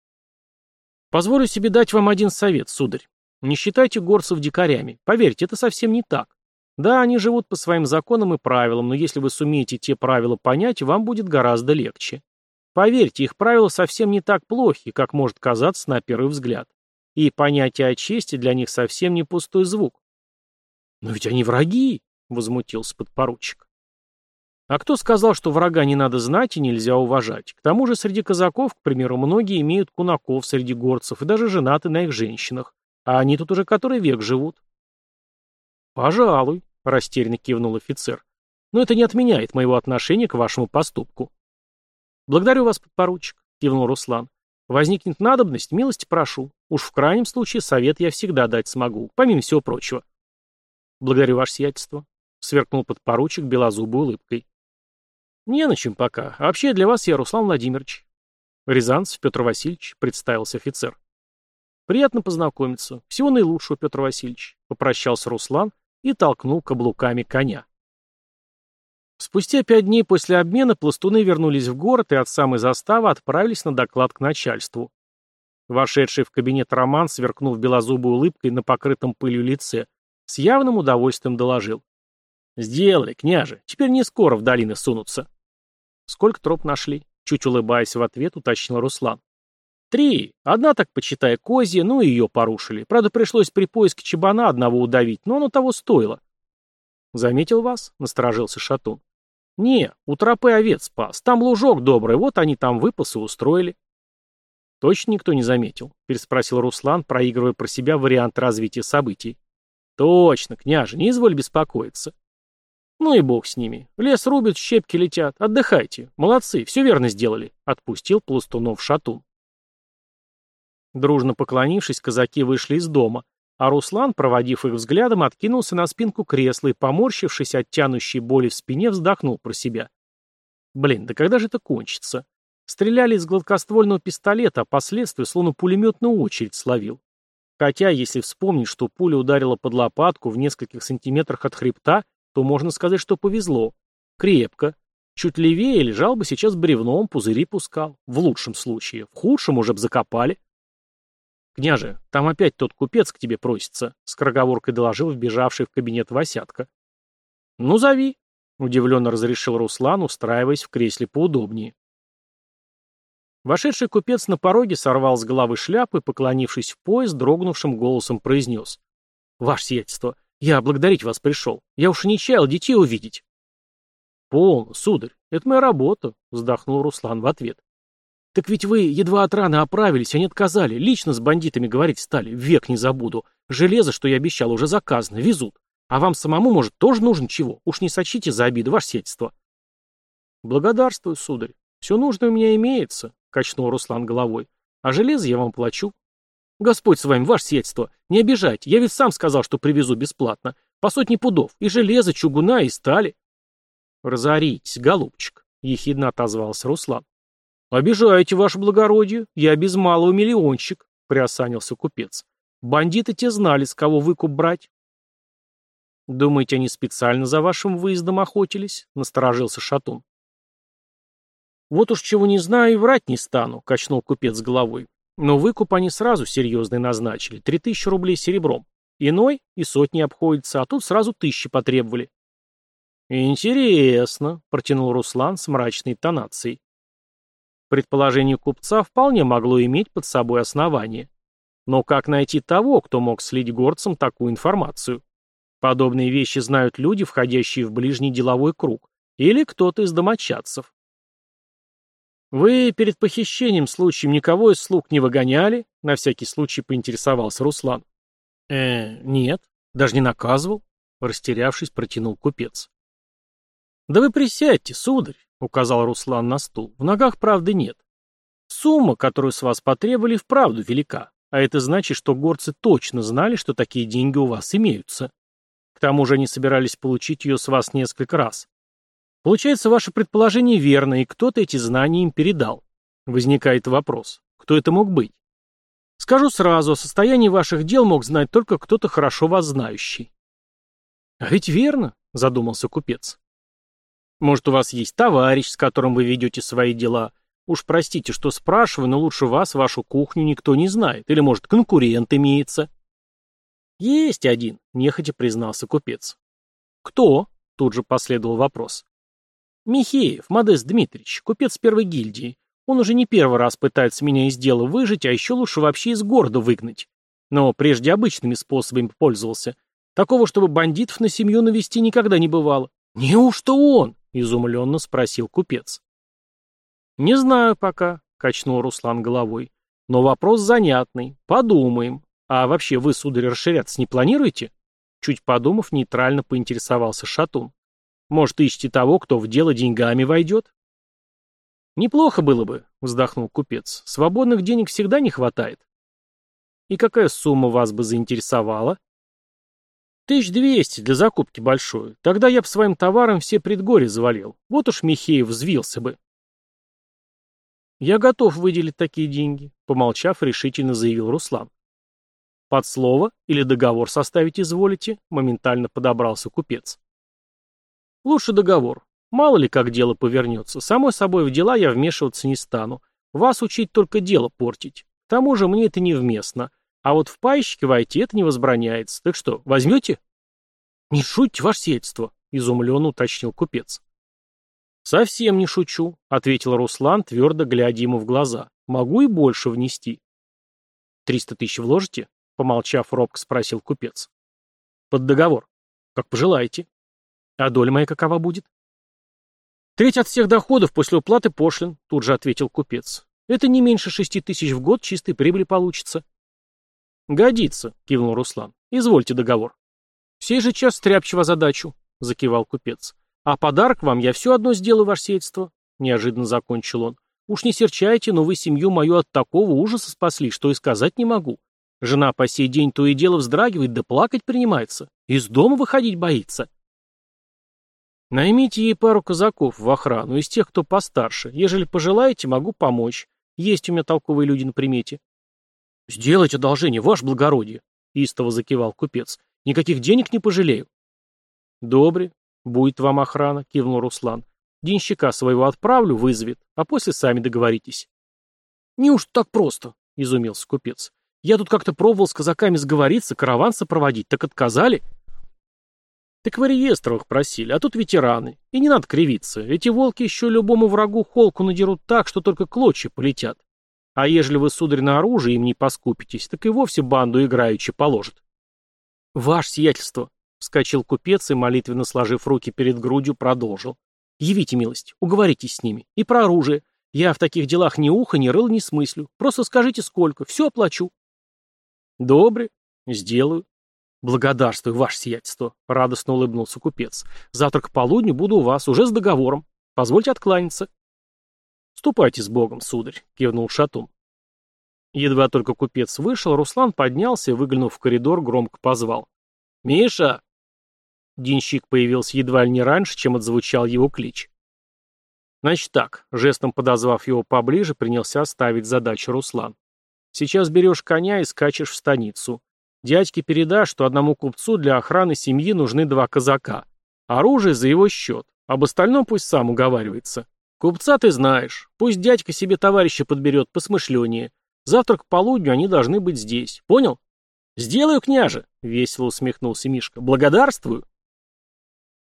«Позволю себе дать вам один совет, сударь. Не считайте горцев дикарями. Поверьте, это совсем не так. Да, они живут по своим законам и правилам, но если вы сумеете те правила понять, вам будет гораздо легче. Поверьте, их правила совсем не так плохи, как может казаться на первый взгляд. И понятие о чести для них совсем не пустой звук. «Но ведь они враги!» — возмутился подпоручик. А кто сказал, что врага не надо знать и нельзя уважать? К тому же среди казаков, к примеру, многие имеют кунаков среди горцев и даже женаты на их женщинах. А они тут уже который век живут. «Пожалуй», — растерянно кивнул офицер. «Но это не отменяет моего отношения к вашему поступку». «Благодарю вас, подпоручик», — кивнул Руслан. «Возникнет надобность, милости прошу. Уж в крайнем случае совет я всегда дать смогу, помимо всего прочего». «Благодарю ваше сиятельство», — сверкнул подпоручик белозубой улыбкой. «Не на чем пока. А вообще для вас я Руслан Владимирович». «Рязанцев Петр Васильевич», — представился офицер. «Приятно познакомиться. Всего наилучшего, Петр Васильевич», — попрощался Руслан и толкнул каблуками коня. Спустя пять дней после обмена пластуны вернулись в город и от самой заставы отправились на доклад к начальству. Вошедший в кабинет Роман, сверкнув белозубой улыбкой на покрытом пылью лице, с явным удовольствием доложил. «Сделали, княже. Теперь не скоро в долины сунутся». «Сколько троп нашли?» Чуть улыбаясь в ответ, уточнил Руслан. «Три. Одна, так почитай, козья, ну и ее порушили. Правда, пришлось при поиске чебана одного удавить, но оно того стоило». «Заметил вас?» — насторожился Шатун. «Не, у тропы овец спас. Там лужок добрый, вот они там выпасы устроили». «Точно никто не заметил?» — переспросил Руслан, проигрывая про себя вариант развития событий. «Точно, княже, не изволь беспокоиться. «Ну и бог с ними. Лес рубят, щепки летят. Отдыхайте. Молодцы, все верно сделали», — отпустил пластунов шатун. Дружно поклонившись, казаки вышли из дома, а Руслан, проводив их взглядом, откинулся на спинку кресла и, поморщившись от тянущей боли в спине, вздохнул про себя. «Блин, да когда же это кончится?» Стреляли из гладкоствольного пистолета, а последствия словно пулеметную очередь словил. Хотя, если вспомнить, что пуля ударила под лопатку в нескольких сантиметрах от хребта, то можно сказать, что повезло. Крепко. Чуть левее лежал бы сейчас бревном, пузыри пускал. В лучшем случае. В худшем уже б закопали. «Княже, там опять тот купец к тебе просится», — скороговоркой доложил вбежавший в кабинет Васятка. «Ну, зови», — удивленно разрешил Руслан, устраиваясь в кресле поудобнее. Вошедший купец на пороге сорвал с головы шляпы и, поклонившись в пояс, дрогнувшим голосом произнес. «Ваше сиятельство, я благодарить вас пришел. Я уж и не чаял детей увидеть». «Полно, сударь, это моя работа», — вздохнул Руслан в ответ. «Так ведь вы едва от раны оправились, они отказали. Лично с бандитами говорить стали. Век не забуду. Железо, что я обещал, уже заказано. Везут. А вам самому, может, тоже нужно чего? Уж не сочите за обиду, ваше сельство». «Благодарствую, сударь. Все нужное у меня имеется», — качнул Руслан головой. «А железо я вам плачу». «Господь с вами, ваше сельство. Не обижайте. Я ведь сам сказал, что привезу бесплатно. По сотне пудов. И железо, чугуна, и стали». «Разоритесь, голубчик», — ехидно отозвался Руслан. «Обижаете, ваше благородие, я без малого миллионщик», — приосанился купец. «Бандиты те знали, с кого выкуп брать». «Думаете, они специально за вашим выездом охотились?» — насторожился Шатун. «Вот уж чего не знаю и врать не стану», — качнул купец головой. «Но выкуп они сразу серьезный назначили. Три тысячи рублей серебром. Иной и сотни обходится, а тут сразу тысячи потребовали». «Интересно», — протянул Руслан с мрачной тонацией. Предположение купца вполне могло иметь под собой основание. Но как найти того, кто мог слить горцам такую информацию? Подобные вещи знают люди, входящие в ближний деловой круг, или кто-то из домочадцев. «Вы перед похищением случаем никого из слуг не выгоняли?» — на всякий случай поинтересовался Руслан. «Э, нет, даже не наказывал», — растерявшись, протянул купец. «Да вы присядьте, сударь», — указал Руслан на стул. «В ногах правды нет. Сумма, которую с вас потребовали, вправду велика. А это значит, что горцы точно знали, что такие деньги у вас имеются. К тому же они собирались получить ее с вас несколько раз. Получается, ваше предположение верно, и кто-то эти знания им передал. Возникает вопрос, кто это мог быть? Скажу сразу, о состоянии ваших дел мог знать только кто-то хорошо вас знающий. А ведь верно, задумался купец. Может, у вас есть товарищ, с которым вы ведете свои дела. Уж простите, что спрашиваю, но лучше вас вашу кухню никто не знает. Или, может, конкурент имеется?» «Есть один», — нехотя признался купец. «Кто?» — тут же последовал вопрос. «Михеев, Модест Дмитриевич, купец первой гильдии. Он уже не первый раз пытается меня из дела выжить, а еще лучше вообще из города выгнать. Но прежде обычными способами пользовался. Такого, чтобы бандитов на семью навести никогда не бывало. Неужто он?» — изумленно спросил купец. «Не знаю пока», — качнул Руслан головой. «Но вопрос занятный. Подумаем. А вообще вы, сударь, расширяться не планируете?» Чуть подумав, нейтрально поинтересовался Шатун. «Может, ищете того, кто в дело деньгами войдет?» «Неплохо было бы», — вздохнул купец. «Свободных денег всегда не хватает». «И какая сумма вас бы заинтересовала?» Тысяч двести для закупки большой. Тогда я б своим товаром все предгорья завалил. Вот уж Михеев взвился бы. Я готов выделить такие деньги, помолчав, решительно заявил Руслан. Под слово или договор составить изволите? Моментально подобрался купец. Лучше договор. Мало ли как дело повернется. Самой собой в дела я вмешиваться не стану. Вас учить только дело портить. К тому же мне это невместно. А вот в пайщики войти это не возбраняется. Так что, возьмете? Не шутите, ваше сельство, изумленно уточнил купец. Совсем не шучу, ответил Руслан, твердо глядя ему в глаза. Могу и больше внести. Триста тысяч вложите? Помолчав, робко спросил купец. Под договор. Как пожелаете. А доля моя какова будет? Треть от всех доходов после уплаты пошлин, тут же ответил купец. Это не меньше шести тысяч в год чистой прибыли получится. «Годится», — кивнул Руслан. «Извольте договор». «В сей же час стряпчиво задачу», — закивал купец. «А подарок вам я все одно сделаю, ваше сельство», — неожиданно закончил он. «Уж не серчайте, но вы семью мою от такого ужаса спасли, что и сказать не могу. Жена по сей день то и дело вздрагивает, да плакать принимается. Из дома выходить боится». «Наймите ей пару казаков в охрану, из тех, кто постарше. Ежели пожелаете, могу помочь. Есть у меня толковые люди на примете». «Сделайте одолжение, ваше благородие», — истово закивал купец. «Никаких денег не пожалею». «Добре, будет вам охрана», — кивнул Руслан. «Денщика своего отправлю, вызовет, а после сами договоритесь». «Неужто так просто?» — изумился купец. Я тут как-то пробовал с казаками сговориться, караван сопроводить, так отказали. Так в реестровых просили, а тут ветераны. И не надо кривиться. Эти волки еще любому врагу холку надерут так, что только клочья полетят. А ежели вы, сударь, на оружие им не поскупитесь, так и вовсе банду играючи положат. Ваше сиятельство, — вскочил купец и, молитвенно сложив руки перед грудью, продолжил. Явите милость, уговоритесь с ними. И про оружие. Я в таких делах ни уха, ни рыл не смыслю. Просто скажите сколько, все оплачу. Добре, сделаю. «Благодарствую, ваше сиятельство», — радостно улыбнулся купец. «Завтра к полудню буду у вас, уже с договором. Позвольте откланяться». «Ступайте с Богом, сударь», — кивнул Шатун. Едва только купец вышел, Руслан поднялся и, выглянув в коридор, громко позвал. «Миша!» Денщик появился едва ли не раньше, чем отзвучал его клич. «Значит так», — жестом подозвав его поближе, принялся ставить задачу Руслан. «Сейчас берешь коня и скачешь в станицу. Дядьке передашь, что одному купцу для охраны семьи нужны два казака. Оружие за его счет. Об остальном пусть сам уговаривается. Купца ты знаешь. Пусть дядька себе товарища подберет посмышленнее. Завтра к полудню они должны быть здесь. Понял? Сделаю, княже, весело усмехнулся Мишка. Благодарствую.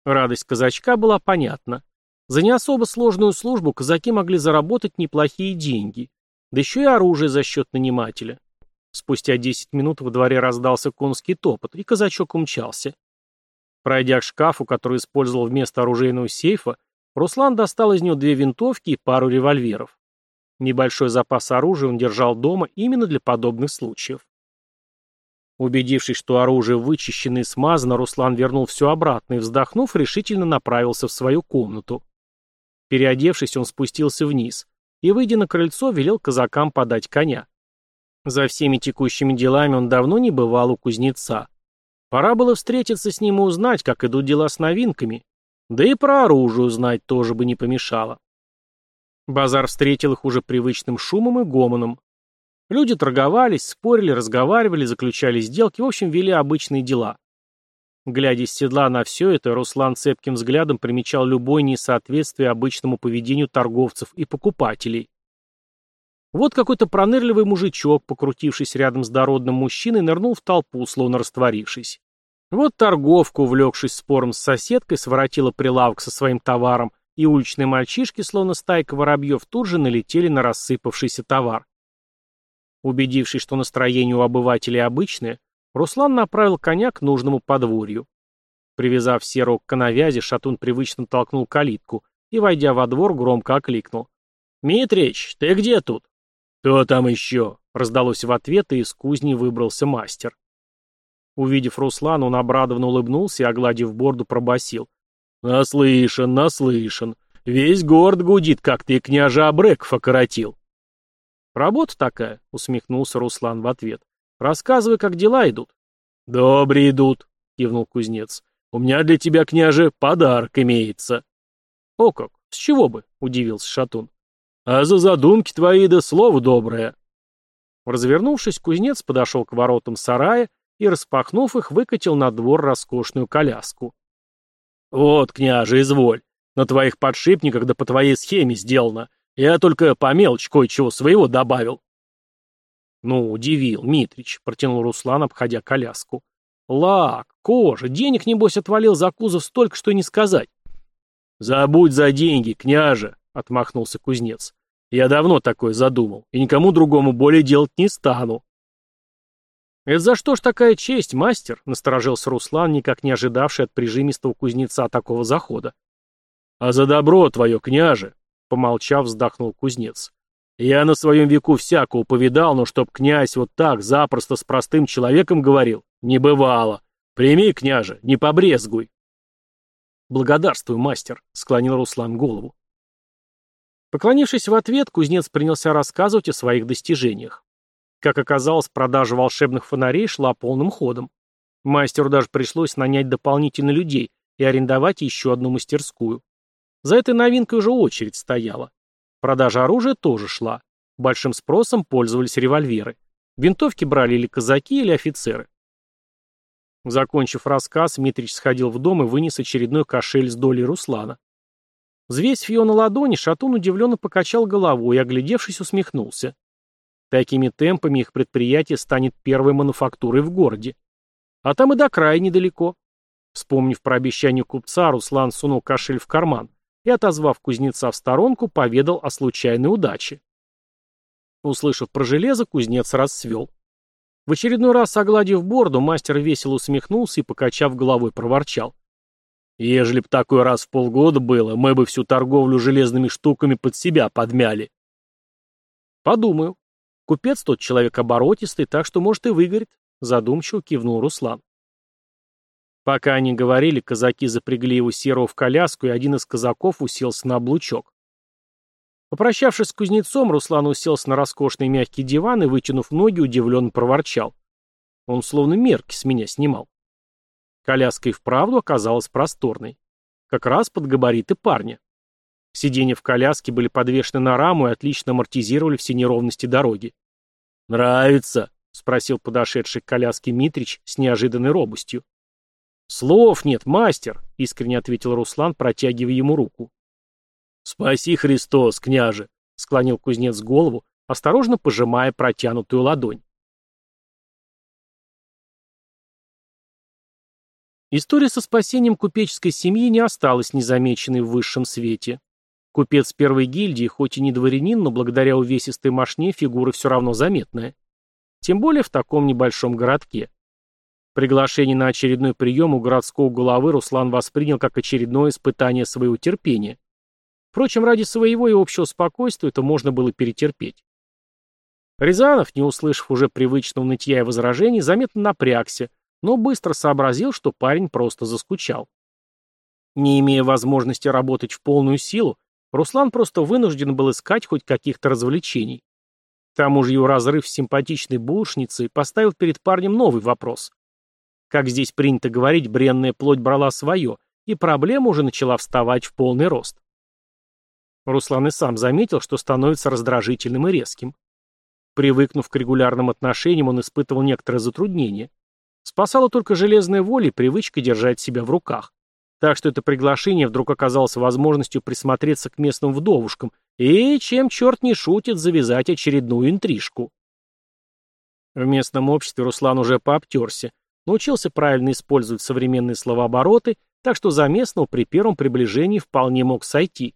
Радость казачка была понятна. За не особо сложную службу казаки могли заработать неплохие деньги. Да еще и оружие за счет нанимателя. Спустя десять минут во дворе раздался конский топот, и казачок умчался. Пройдя к шкафу, который использовал вместо оружейного сейфа, Руслан достал из него две винтовки и пару револьверов. Небольшой запас оружия он держал дома именно для подобных случаев. Убедившись, что оружие вычищено и смазано, Руслан вернул все обратно и, вздохнув, решительно направился в свою комнату. Переодевшись, он спустился вниз и, выйдя на крыльцо, велел казакам подать коня. За всеми текущими делами он давно не бывал у кузнеца. Пора было встретиться с ним и узнать, как идут дела с новинками. Да и про оружие узнать тоже бы не помешало. Базар встретил их уже привычным шумом и гомоном. Люди торговались, спорили, разговаривали, заключали сделки, в общем, вели обычные дела. Глядя с седла на все это, Руслан цепким взглядом примечал любое несоответствие обычному поведению торговцев и покупателей. Вот какой-то пронырливый мужичок, покрутившись рядом с дородным мужчиной, нырнул в толпу, словно растворившись. Вот торговка, увлекшись спором с соседкой, своротила прилавок со своим товаром, и уличные мальчишки, словно стайка воробьев, тут же налетели на рассыпавшийся товар. Убедившись, что настроение у обывателей обычное, Руслан направил коня к нужному подворью. Привязав серого к коновязи, шатун привычно толкнул калитку и, войдя во двор, громко окликнул. «Митрич, ты где тут?» «Кто там еще?» — раздалось в ответ, и из кузни выбрался мастер. Увидев Руслана, он обрадованно улыбнулся и, огладив борду, пробасил: «Наслышан, наслышан. Весь город гудит, как ты княжа Абреков окоротил». «Работа такая», — усмехнулся Руслан в ответ. «Рассказывай, как дела идут». «Добре идут», — кивнул кузнец. «У меня для тебя, княже, подарок имеется». «О как! С чего бы?» — удивился Шатун. А за задумки твои да слово доброе. Развернувшись, кузнец подошел к воротам сарая и, распахнув их, выкатил на двор роскошную коляску. «Вот, княже, изволь, на твоих подшипниках да по твоей схеме сделано. Я только по мелочь кое-чего своего добавил». «Ну, удивил, Митрич», — протянул Руслан, обходя коляску. «Лак, кожа, денег, небось, отвалил за кузов столько, что и не сказать». «Забудь за деньги, княже», — отмахнулся кузнец. Я давно такое задумал, и никому другому более делать не стану. «Это за что ж такая честь, мастер?» — насторожился Руслан, никак не ожидавший от прижимистого кузнеца такого захода. «А за добро твое, княже!» — помолчав, вздохнул кузнец. «Я на своем веку всякого повидал, но чтоб князь вот так запросто с простым человеком говорил, не бывало. Прими, княже, не побрезгуй!» «Благодарствую, мастер», — склонил Руслан голову. Поклонившись в ответ, кузнец принялся рассказывать о своих достижениях. Как оказалось, продажа волшебных фонарей шла полным ходом. Мастеру даже пришлось нанять дополнительно людей и арендовать еще одну мастерскую. За этой новинкой уже очередь стояла. Продажа оружия тоже шла. Большим спросом пользовались револьверы. Винтовки брали или казаки, или офицеры. Закончив рассказ, Митрич сходил в дом и вынес очередной кошель с долей Руслана. Взвесив ее на ладони, Шатун удивленно покачал головой и, оглядевшись, усмехнулся. Такими темпами их предприятие станет первой мануфактурой в городе. А там и до края недалеко. Вспомнив про обещание купца, Руслан сунул кошель в карман и, отозвав кузнеца в сторонку, поведал о случайной удаче. Услышав про железо, кузнец расцвел. В очередной раз, огладив борду, мастер весело усмехнулся и, покачав головой, проворчал. «Ежели б такой раз в полгода было, мы бы всю торговлю железными штуками под себя подмяли». «Подумаю. Купец тот человек оборотистый, так что, может, и выгорит», — задумчиво кивнул Руслан. Пока они говорили, казаки запрягли его серого в коляску, и один из казаков уселся на облучок. Попрощавшись с кузнецом, Руслан уселся на роскошный мягкий диван и, вытянув ноги, удивленно проворчал. Он словно мерки с меня снимал. Коляска и вправду оказалась просторной. Как раз под габариты парня. Сиденья в коляске были подвешены на раму и отлично амортизировали все неровности дороги. «Нравится?» — спросил подошедший к коляске Митрич с неожиданной робостью. «Слов нет, мастер!» — искренне ответил Руслан, протягивая ему руку. «Спаси Христос, княже!» — склонил кузнец голову, осторожно пожимая протянутую ладонь. История со спасением купеческой семьи не осталась незамеченной в высшем свете. Купец первой гильдии, хоть и не дворянин, но благодаря увесистой мошне фигура все равно заметная. Тем более в таком небольшом городке. Приглашение на очередной прием у городского головы Руслан воспринял как очередное испытание своего терпения. Впрочем, ради своего и общего спокойствия это можно было перетерпеть. Рязанов, не услышав уже привычного нытья и возражений, заметно напрягся, но быстро сообразил, что парень просто заскучал. Не имея возможности работать в полную силу, Руслан просто вынужден был искать хоть каких-то развлечений. К тому же его разрыв с симпатичной булочницей поставил перед парнем новый вопрос. Как здесь принято говорить, бренная плоть брала свое, и проблема уже начала вставать в полный рост. Руслан и сам заметил, что становится раздражительным и резким. Привыкнув к регулярным отношениям, он испытывал некоторые затруднения. Спасала только железная воля и привычка держать себя в руках. Так что это приглашение вдруг оказалось возможностью присмотреться к местным вдовушкам и, чем черт не шутит, завязать очередную интрижку. В местном обществе Руслан уже пообтерся, научился правильно использовать современные словообороты, так что за местного при первом приближении вполне мог сойти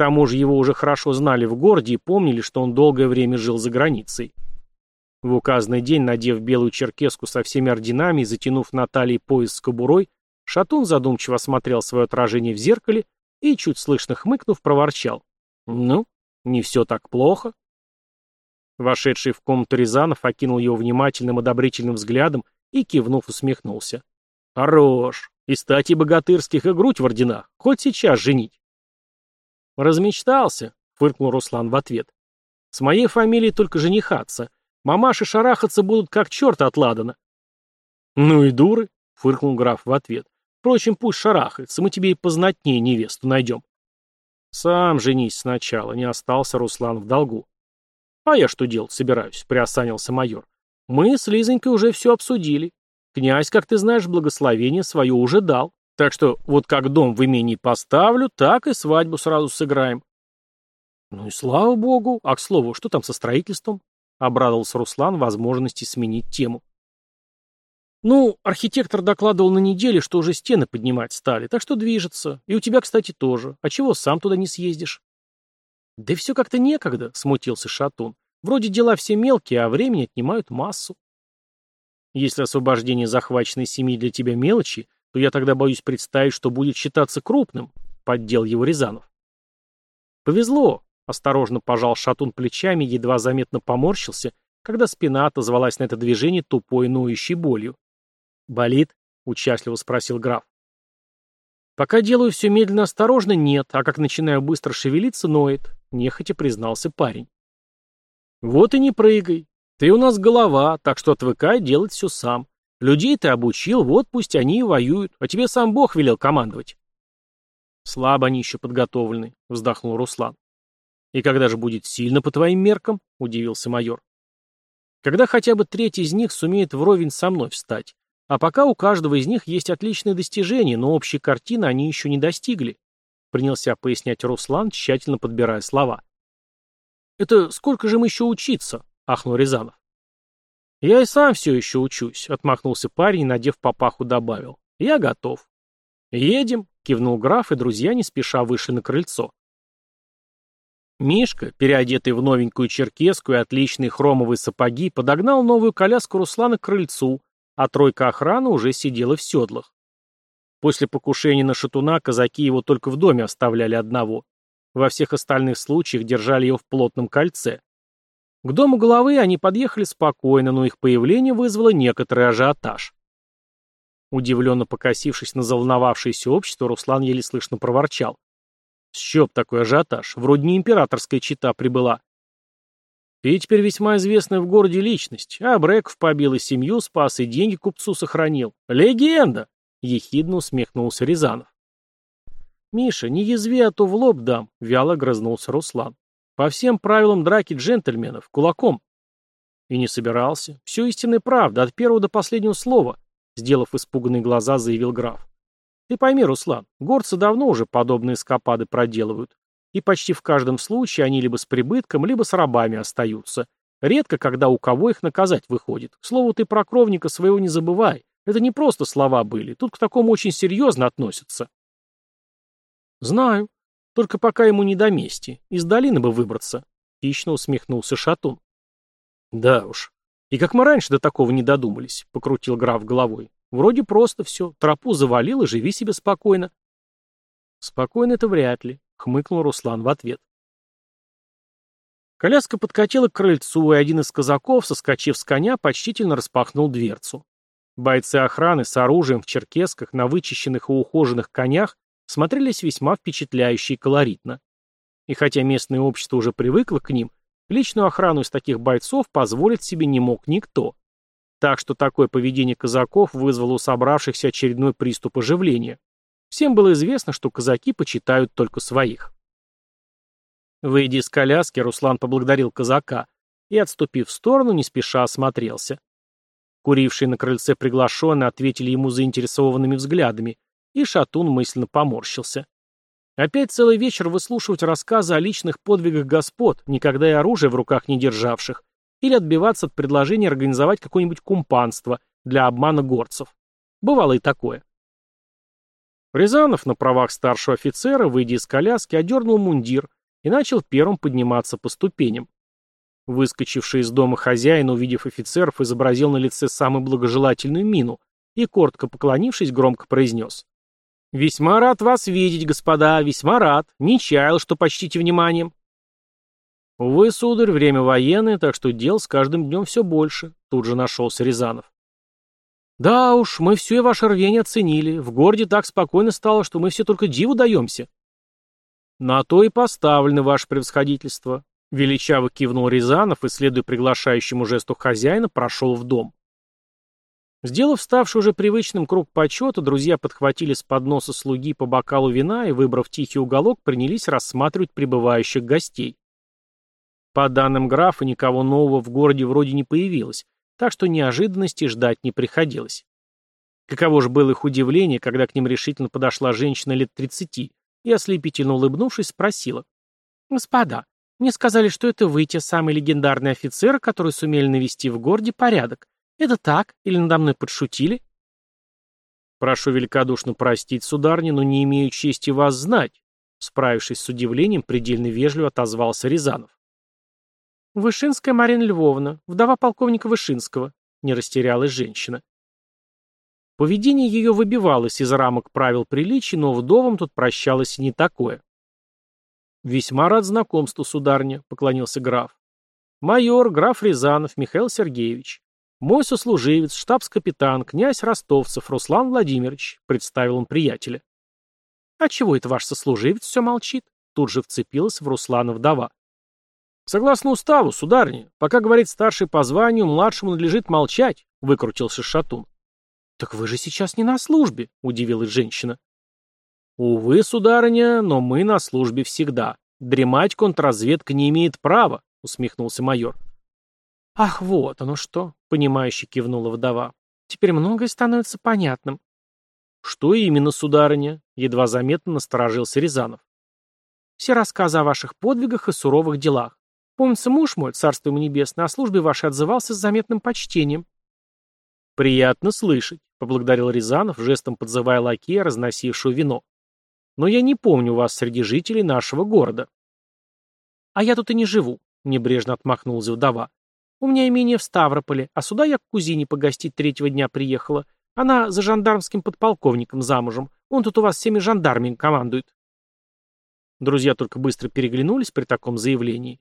тому же его уже хорошо знали в городе и помнили, что он долгое время жил за границей. В указанный день, надев белую черкеску со всеми орденами и затянув на талии пояс с кобурой, Шатун задумчиво осмотрел свое отражение в зеркале и, чуть слышно хмыкнув, проворчал. «Ну, не все так плохо». Вошедший в комнату Рязанов окинул его внимательным одобрительным взглядом и, кивнув, усмехнулся. «Хорош! И стати богатырских, и грудь в орденах. Хоть сейчас женить». «Размечтался», — фыркнул Руслан в ответ. «С моей фамилией только женихаться. Мамаши шарахаться будут как черт от Ладана». «Ну и дуры», — фыркнул граф в ответ. «Впрочем, пусть шарахается, мы тебе и познатнее невесту найдем». «Сам женись сначала», — не остался Руслан в долгу. «А я что делать собираюсь?» — приосанился майор. «Мы с Лизонькой уже все обсудили. Князь, как ты знаешь, благословение свое уже дал. Так что вот как дом в имении поставлю, так и свадьбу сразу сыграем. Ну и слава богу. А к слову, что там со строительством? Обрадовался Руслан возможности сменить тему. Ну, архитектор докладывал на неделе, что уже стены поднимать стали, так что движется. И у тебя, кстати, тоже. А чего сам туда не съездишь? Да все как-то некогда, смутился Шатун. Вроде дела все мелкие, а времени отнимают массу. Если освобождение захваченной семьи для тебя мелочи, то я тогда боюсь представить, что будет считаться крупным», — поддел его Рязанов. «Повезло», — осторожно пожал шатун плечами, едва заметно поморщился, когда спина отозвалась на это движение тупой ноющей болью. «Болит?» — участливо спросил граф. «Пока делаю все медленно осторожно, нет, а как начинаю быстро шевелиться, ноет», — нехотя признался парень. «Вот и не прыгай. Ты у нас голова, так что отвыкай делать все сам. Людей ты обучил, вот пусть они и воюют, а тебе сам Бог велел командовать. Слабо они еще подготовлены, вздохнул Руслан. И когда же будет сильно по твоим меркам? Удивился майор. Когда хотя бы треть из них сумеет вровень со мной встать. А пока у каждого из них есть отличные достижения, но общей картины они еще не достигли. Принялся пояснять Руслан, тщательно подбирая слова. «Это сколько же им еще учиться?» ахнул Рязанов. «Я и сам все еще учусь», — отмахнулся парень надев папаху, добавил. «Я готов». «Едем», — кивнул граф, и друзья не спеша вышли на крыльцо. Мишка, переодетый в новенькую черкеску и отличные хромовые сапоги, подогнал новую коляску Руслана к крыльцу, а тройка охраны уже сидела в седлах. После покушения на шатуна казаки его только в доме оставляли одного. Во всех остальных случаях держали его в плотном кольце. К дому головы они подъехали спокойно, но их появление вызвало некоторый ажиотаж. Удивленно покосившись на заволновавшееся общество, Руслан еле слышно проворчал. «С такой ажиотаж? Вроде не императорская чита прибыла». «Ты теперь весьма известная в городе личность, а Бреков побил и семью спас, и деньги купцу сохранил. Легенда!» — ехидно усмехнулся Рязанов. «Миша, не язви, а то в лоб дам», — вяло грызнулся Руслан. По всем правилам драки джентльменов, кулаком. И не собирался. Все истинная правда, от первого до последнего слова, сделав испуганные глаза, заявил граф. Ты пойми, Руслан, горцы давно уже подобные скопады проделывают. И почти в каждом случае они либо с прибытком, либо с рабами остаются. Редко, когда у кого их наказать выходит. К слову, ты про кровника своего не забывай. Это не просто слова были. Тут к такому очень серьезно относятся. Знаю. Только пока ему не до мести. Из долины бы выбраться. Хищно усмехнулся Шатун. Да уж. И как мы раньше до такого не додумались, покрутил граф головой. Вроде просто все. Тропу завалил и живи себе спокойно. Спокойно это вряд ли, хмыкнул Руслан в ответ. Коляска подкатила к крыльцу, и один из казаков, соскочив с коня, почтительно распахнул дверцу. Бойцы охраны с оружием в черкесках на вычищенных и ухоженных конях смотрелись весьма впечатляюще и колоритно. И хотя местное общество уже привыкло к ним, личную охрану из таких бойцов позволить себе не мог никто. Так что такое поведение казаков вызвало у собравшихся очередной приступ оживления. Всем было известно, что казаки почитают только своих. Выйдя из коляски, Руслан поблагодарил казака и, отступив в сторону, не спеша осмотрелся. Курившие на крыльце приглашенные ответили ему заинтересованными взглядами, и Шатун мысленно поморщился. Опять целый вечер выслушивать рассказы о личных подвигах господ, никогда и оружие в руках не державших, или отбиваться от предложения организовать какое-нибудь кумпанство для обмана горцев. Бывало и такое. Рязанов на правах старшего офицера, выйдя из коляски, одернул мундир и начал первым подниматься по ступеням. Выскочивший из дома хозяин, увидев офицеров, изобразил на лице самую благожелательную мину и, коротко поклонившись, громко произнес. «Весьма рад вас видеть, господа, весьма рад. Не чаял, что почтите вниманием». «Увы, сударь, время военное, так что дел с каждым днем все больше», — тут же нашелся Рязанов. «Да уж, мы все и ваше рвение оценили. В городе так спокойно стало, что мы все только диву даемся». «На то и поставлены, ваше превосходительство», — величаво кивнул Рязанов и, следуя приглашающему жесту хозяина, прошел в дом. Сделав ставший уже привычным круг почета, друзья подхватили с подноса слуги по бокалу вина и, выбрав тихий уголок, принялись рассматривать прибывающих гостей. По данным графа, никого нового в городе вроде не появилось, так что неожиданности ждать не приходилось. Каково же было их удивление, когда к ним решительно подошла женщина лет тридцати и, ослепительно улыбнувшись, спросила. «Господа, мне сказали, что это вы те самые легендарные офицеры, которые сумели навести в городе порядок. Это так? Или надо мной подшутили? Прошу великодушно простить, сударыня, но не имею чести вас знать. Справившись с удивлением, предельно вежливо отозвался Рязанов. Вышинская Марина Львовна, вдова полковника Вышинского, не растерялась женщина. Поведение ее выбивалось из рамок правил приличий, но вдовам тут прощалось не такое. «Весьма рад знакомству, сударня», — поклонился граф. «Майор, граф Рязанов Михаил Сергеевич. «Мой сослуживец, штабс-капитан, князь Ростовцев Руслан Владимирович», — представил он приятеля. «А чего это ваш сослуживец все молчит?» Тут же вцепилась в Руслана вдова. «Согласно уставу, сударыня, пока говорит старший по званию, младшему надлежит молчать», — выкрутился Шатун. «Так вы же сейчас не на службе», — удивилась женщина. «Увы, сударыня, но мы на службе всегда. Дремать контрразведка не имеет права», — усмехнулся майор. «Ах, вот оно что!» — понимающе кивнула вдова. «Теперь многое становится понятным». «Что именно, сударыня?» — едва заметно насторожился Рязанов. «Все рассказы о ваших подвигах и суровых делах. Помнится, муж мой, царство ему небесное, о службе вашей отзывался с заметным почтением. Приятно слышать, поблагодарил Рязанов, жестом подзывая лакея, разносившего вино. Но я не помню вас среди жителей нашего города. А я тут и не живу, небрежно отмахнулась вдова. У меня имение в Ставрополе, а сюда я к кузине погостить третьего дня приехала. Она за жандармским подполковником замужем. Он тут у вас всеми жандармами командует. Друзья только быстро переглянулись при таком заявлении.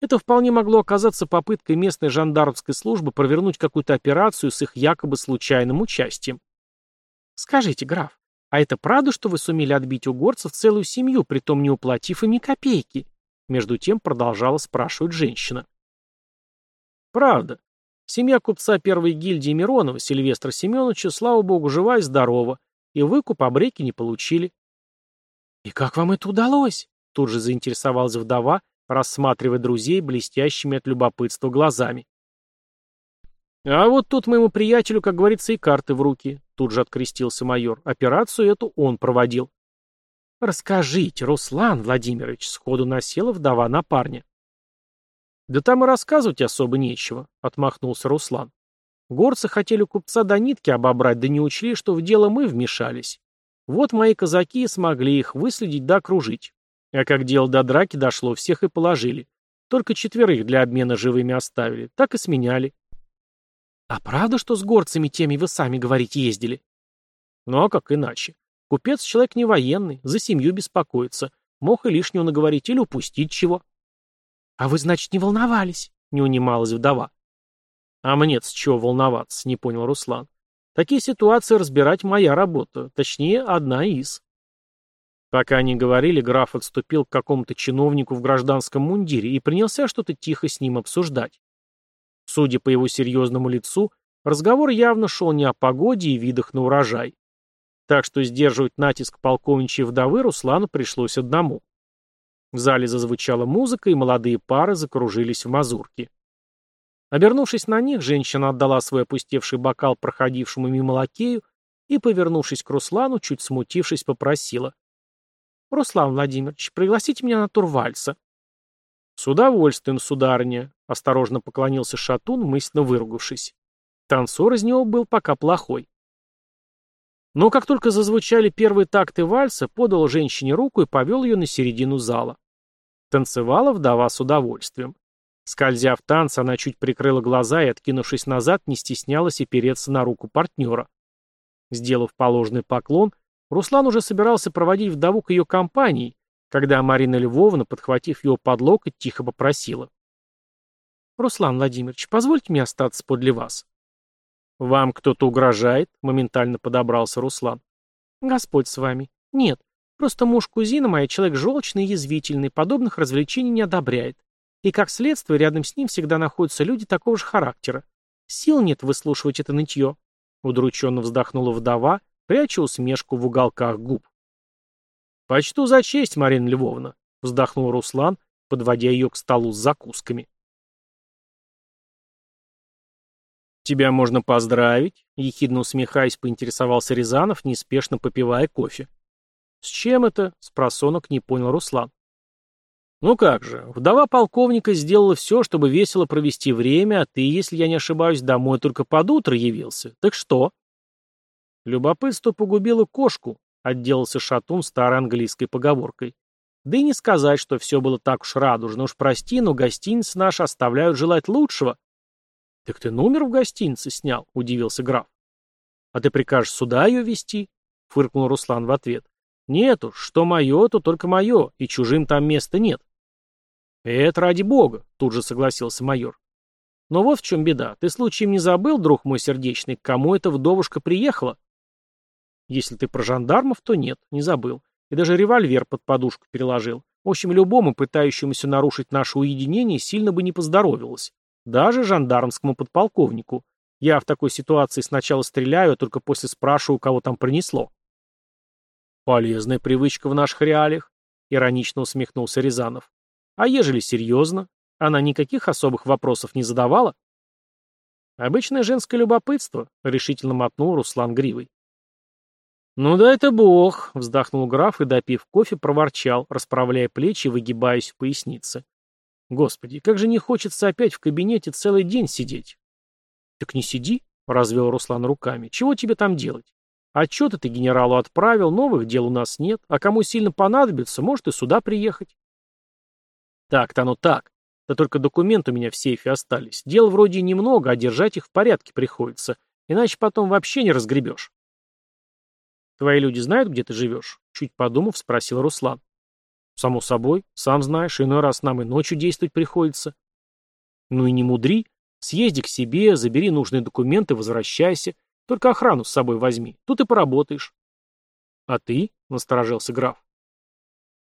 Это вполне могло оказаться попыткой местной жандармской службы провернуть какую-то операцию с их якобы случайным участием. Скажите, граф, а это правда, что вы сумели отбить у горцев целую семью, притом не уплатив им ни копейки? Между тем продолжала спрашивать женщина. Правда. Семья купца первой гильдии Миронова, Сильвестра Семеновича, слава богу, жива и здорова, и выкуп обреки не получили. «И как вам это удалось?» Тут же заинтересовалась вдова, рассматривая друзей блестящими от любопытства глазами. «А вот тут моему приятелю, как говорится, и карты в руки», тут же открестился майор. «Операцию эту он проводил». «Расскажите, Руслан Владимирович», сходу насела вдова на парня. «Да там и рассказывать особо нечего», — отмахнулся Руслан. «Горцы хотели купца до нитки обобрать, да не учли, что в дело мы вмешались. Вот мои казаки смогли их выследить да окружить. А как дело до драки дошло, всех и положили. Только четверых для обмена живыми оставили. Так и сменяли. А правда, что с горцами теми вы сами, говорите, ездили? Ну а как иначе? Купец человек не военный, за семью беспокоится. Мог и лишнего наговорить или упустить чего. А вы, значит, не волновались? Не унималась вдова. А мне с чего волноваться, не понял Руслан. Такие ситуации разбирать моя работа, точнее, одна из. Пока они говорили, граф отступил к какому-то чиновнику в гражданском мундире и принялся что-то тихо с ним обсуждать. Судя по его серьезному лицу, разговор явно шел не о погоде и видах на урожай. Так что сдерживать натиск полковничьей вдовы Руслану пришлось одному. В зале зазвучала музыка, и молодые пары закружились в мазурке. Обернувшись на них, женщина отдала свой опустевший бокал проходившему мимо лакею и, повернувшись к Руслану, чуть смутившись, попросила. «Руслан Владимирович, пригласите меня на тур вальса». «С удовольствием, сударыня», — осторожно поклонился Шатун, мысленно выругавшись. Танцор из него был пока плохой. Но как только зазвучали первые такты вальса, подал женщине руку и повел ее на середину зала. Танцевала вдова с удовольствием. Скользя в танц, она чуть прикрыла глаза и, откинувшись назад, не стеснялась опереться на руку партнера. Сделав положенный поклон, Руслан уже собирался проводить вдову к ее компании, когда Марина Львовна, подхватив его под локоть, тихо попросила. «Руслан Владимирович, позвольте мне остаться подле вас». «Вам кто-то угрожает?» — моментально подобрался Руслан. «Господь с вами. Нет, просто муж кузина моя человек желчный и язвительный, подобных развлечений не одобряет. И как следствие, рядом с ним всегда находятся люди такого же характера. Сил нет выслушивать это нытье». Удрученно вздохнула вдова пряча усмешку в уголках губ. «Почту за честь, Марина Львовна», — вздохнул Руслан, подводя ее к столу с закусками. «Тебя можно поздравить», — ехидно усмехаясь, поинтересовался Рязанов, неспешно попивая кофе. «С чем это?» — спросонок не понял Руслан. «Ну как же, вдова полковника сделала все, чтобы весело провести время, а ты, если я не ошибаюсь, домой только под утро явился. Так что?» Любопытство погубило кошку, отделался Шатун старой английской поговоркой. Да и не сказать, что все было так уж радужно. Уж прости, но гостиницы наши оставляют желать лучшего. Так ты номер в гостинице снял, удивился граф. А ты прикажешь сюда ее вести? Фыркнул Руслан в ответ. Нет уж, что мое, то только мое, и чужим там места нет. Это ради бога, тут же согласился майор. Но вот в чем беда. Ты случаем не забыл, друг мой сердечный, к кому эта вдовушка приехала? Если ты про жандармов, то нет, не забыл. И даже револьвер под подушку переложил. В общем, любому, пытающемуся нарушить наше уединение, сильно бы не поздоровилось. Даже жандармскому подполковнику. Я в такой ситуации сначала стреляю, а только после спрашиваю, кого там принесло. Полезная привычка в наших реалиях, иронично усмехнулся Рязанов. А ежели серьезно? Она никаких особых вопросов не задавала? Обычное женское любопытство, решительно мотнул Руслан Гривой. «Ну да это бог», — вздохнул граф и, допив кофе, проворчал, расправляя плечи и выгибаясь в пояснице. Господи, как же не хочется опять в кабинете целый день сидеть. Так не сиди, развел Руслан руками. Чего тебе там делать? Отчеты ты генералу отправил, новых дел у нас нет, а кому сильно понадобится, может и сюда приехать. Так-то оно так. Да только документы у меня в сейфе остались. Дел вроде немного, а держать их в порядке приходится. Иначе потом вообще не разгребешь. Твои люди знают, где ты живешь? Чуть подумав, спросил Руслан. Само собой, сам знаешь, иной раз нам и ночью действовать приходится. Ну и не мудри. Съезди к себе, забери нужные документы, возвращайся. Только охрану с собой возьми. Тут и поработаешь. А ты? Насторожился граф.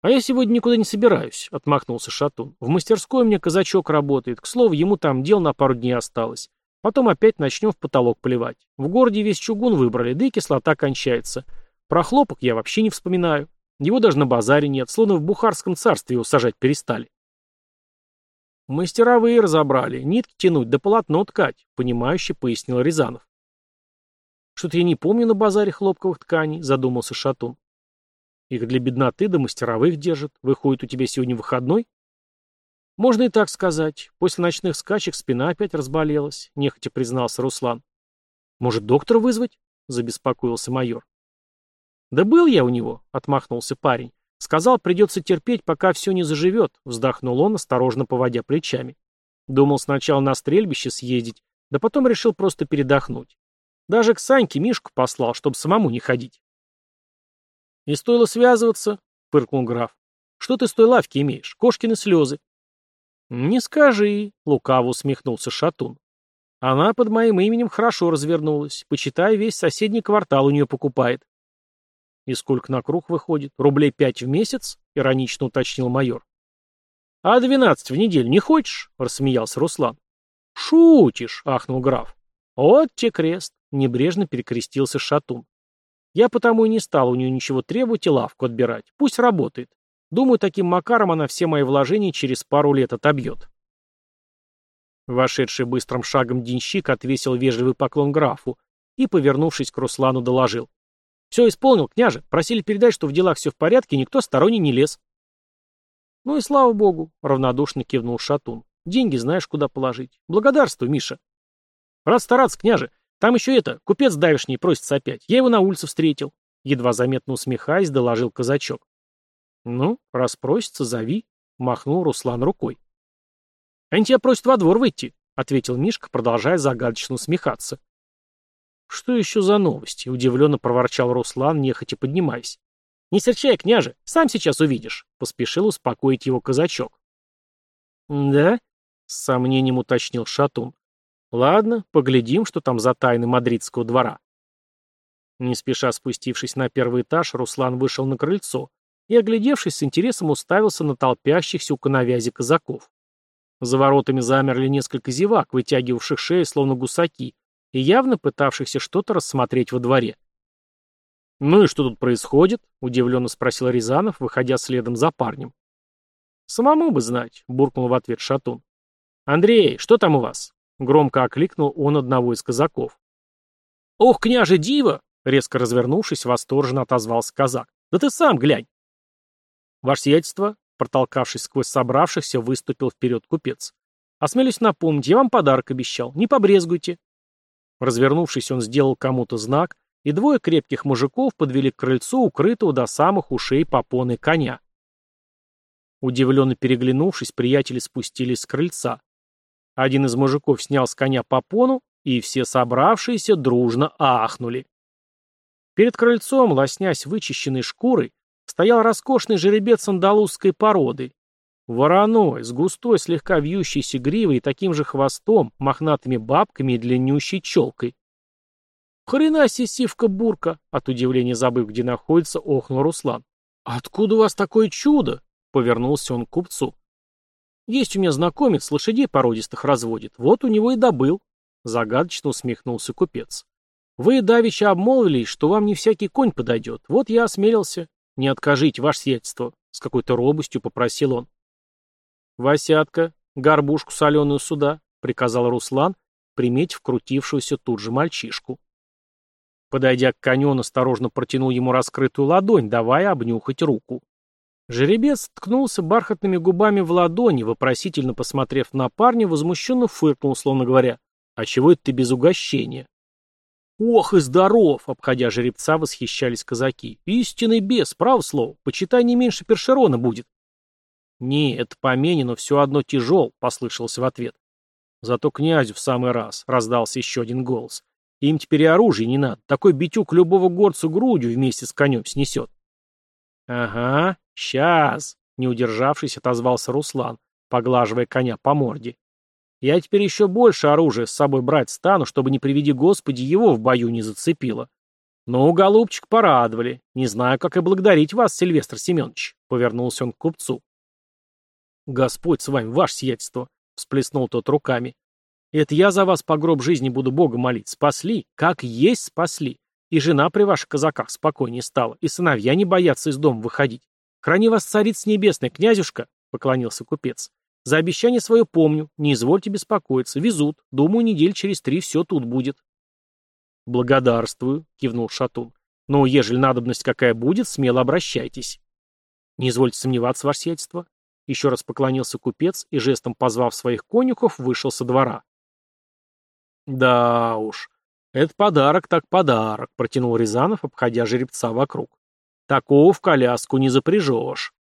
А я сегодня никуда не собираюсь, отмахнулся Шатун. В мастерской у меня казачок работает. К слову, ему там дел на пару дней осталось. Потом опять начнем в потолок поливать. В городе весь чугун выбрали, да и кислота кончается. Про хлопок я вообще не вспоминаю. Его даже на базаре нет, словно в Бухарском царстве его сажать перестали. Мастера вы и разобрали, нитки тянуть да полотно ткать, понимающе пояснил Рязанов. Что-то я не помню на базаре хлопковых тканей, задумался Шатун. Их для бедноты да мастеровых держат. Выходит, у тебя сегодня выходной? Можно и так сказать. После ночных скачек спина опять разболелась, нехотя признался Руслан. Может, доктора вызвать? Забеспокоился майор. «Да был я у него», — отмахнулся парень. «Сказал, придется терпеть, пока все не заживет», — вздохнул он, осторожно поводя плечами. Думал сначала на стрельбище съездить, да потом решил просто передохнуть. Даже к Саньке Мишку послал, чтобы самому не ходить. «И стоило связываться», — фыркнул граф. «Что ты с той лавки имеешь? Кошкины слезы». «Не скажи», — лукаво усмехнулся Шатун. «Она под моим именем хорошо развернулась. Почитай, весь соседний квартал у нее покупает». «И сколько на круг выходит? Рублей пять в месяц?» — иронично уточнил майор. «А двенадцать в неделю не хочешь?» — рассмеялся Руслан. «Шутишь!» — ахнул граф. «Вот те крест!» — небрежно перекрестился Шатун. «Я потому и не стал у нее ничего требовать и лавку отбирать. Пусть работает. Думаю, таким макаром она все мои вложения через пару лет отобьет». Вошедший быстрым шагом денщик отвесил вежливый поклон графу и, повернувшись к Руслану, доложил. «Все исполнил, княже. Просили передать, что в делах все в порядке, никто сторонний не лез». «Ну и слава богу», — равнодушно кивнул Шатун. «Деньги знаешь, куда положить. Благодарствуй, Миша». «Рад стараться, княже. Там еще это, купец давишний просится опять. Я его на улице встретил». Едва заметно усмехаясь, доложил казачок. «Ну, раз просится, зови», — махнул Руслан рукой. «Они тебя просят во двор выйти», — ответил Мишка, продолжая загадочно усмехаться. «Что еще за новости?» — удивленно проворчал Руслан, нехотя поднимаясь. «Не серчай, княже, сам сейчас увидишь», — поспешил успокоить его казачок. «Да?» — с сомнением уточнил Шатун. «Ладно, поглядим, что там за тайны мадридского двора». Не спеша спустившись на первый этаж, Руслан вышел на крыльцо и, оглядевшись, с интересом уставился на толпящихся у коновязи казаков. За воротами замерли несколько зевак, вытягивавших шеи, словно гусаки, и явно пытавшихся что-то рассмотреть во дворе. «Ну и что тут происходит?» — удивленно спросил Рязанов, выходя следом за парнем. «Самому бы знать», — буркнул в ответ Шатун. «Андрей, что там у вас?» — громко окликнул он одного из казаков. «Ох, княже Дива!» — резко развернувшись, восторженно отозвался казак. «Да ты сам глянь!» «Ваше сиятельство», — протолкавшись сквозь собравшихся, выступил вперед купец. «Осмелюсь напомнить, я вам подарок обещал. Не побрезгуйте». Развернувшись, он сделал кому-то знак, и двое крепких мужиков подвели к крыльцу, укрытого до самых ушей попоны коня. Удивленно переглянувшись, приятели спустились с крыльца. Один из мужиков снял с коня попону, и все собравшиеся дружно ахнули. Перед крыльцом, лоснясь вычищенной шкурой, стоял роскошный жеребец андалузской породы, Вороной, с густой, слегка вьющейся гривой и таким же хвостом, мохнатыми бабками и длиннющей челкой. «Хрена себе сивка-бурка!» От удивления забыв, где находится, охнул Руслан. «Откуда у вас такое чудо?» Повернулся он к купцу. «Есть у меня знакомец, лошадей породистых разводит. Вот у него и добыл». Загадочно усмехнулся купец. «Вы, давеча, обмолвились, что вам не всякий конь подойдет. Вот я осмелился. Не откажите, ваше сиятельство», — с какой-то робостью попросил он. «Васятка, горбушку соленую сюда», — приказал Руслан, приметив крутившуюся тут же мальчишку. Подойдя к коню, он осторожно протянул ему раскрытую ладонь, давая обнюхать руку. Жеребец ткнулся бархатными губами в ладони, вопросительно посмотрев на парня, возмущенно фыркнул, словно говоря, «А чего это ты без угощения?» «Ох и здоров!» — обходя жеребца, восхищались казаки. «Истинный бес, право слово, почитай не меньше першерона будет». «Нет, помени, но все одно тяжел», — послышался в ответ. «Зато князю в самый раз», — раздался еще один голос. «Им теперь и оружие не надо. Такой битюк любого горцу грудью вместе с конем снесет». «Ага, сейчас», — не удержавшись, отозвался Руслан, поглаживая коня по морде. «Я теперь еще больше оружия с собой брать стану, чтобы, не приведи Господи, его в бою не зацепило. Ну, голубчик, порадовали. Не знаю, как и благодарить вас, Сильвестр Семенович», — повернулся он к купцу. «Господь с вами, ваше сиятельство», — всплеснул тот руками. «Это я за вас по гроб жизни буду Бога молить. Спасли, как есть спасли. И жена при ваших казаках спокойнее стала, и сыновья не боятся из дома выходить. Храни вас, царица небесная, князюшка, — поклонился купец. За обещание свое помню, не извольте беспокоиться, везут. Думаю, недель через три все тут будет. Благодарствую, — кивнул Шатун. Но, ежели надобность какая будет, смело обращайтесь. Не извольте сомневаться, ваше сиятельство. Еще раз поклонился купец и, жестом позвав своих конюхов, вышел со двора. Да уж, «Это подарок так подарок», — протянул Рязанов, обходя жеребца вокруг. «Такого в коляску не запряжешь».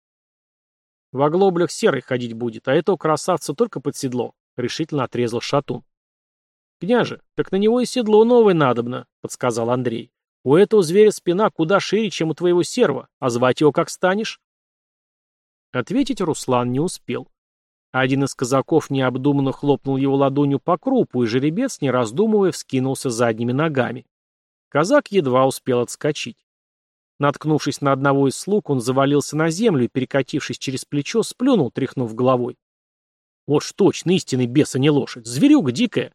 «В оглоблях серый ходить будет, а этого красавца только под седло», — решительно отрезал Шатун. «Княже, так на него и седло новое надобно», — подсказал Андрей. «У этого зверя спина куда шире, чем у твоего серва, а звать его как станешь?» Ответить Руслан не успел. Один из казаков необдуманно хлопнул его ладонью по крупу, и жеребец, не раздумывая, вскинулся задними ногами. Казак едва успел отскочить. Наткнувшись на одного из слуг, он завалился на землю и, перекатившись через плечо, сплюнул, тряхнув головой. Вот ж точно истинный бес, а не лошадь. Зверюга дикая.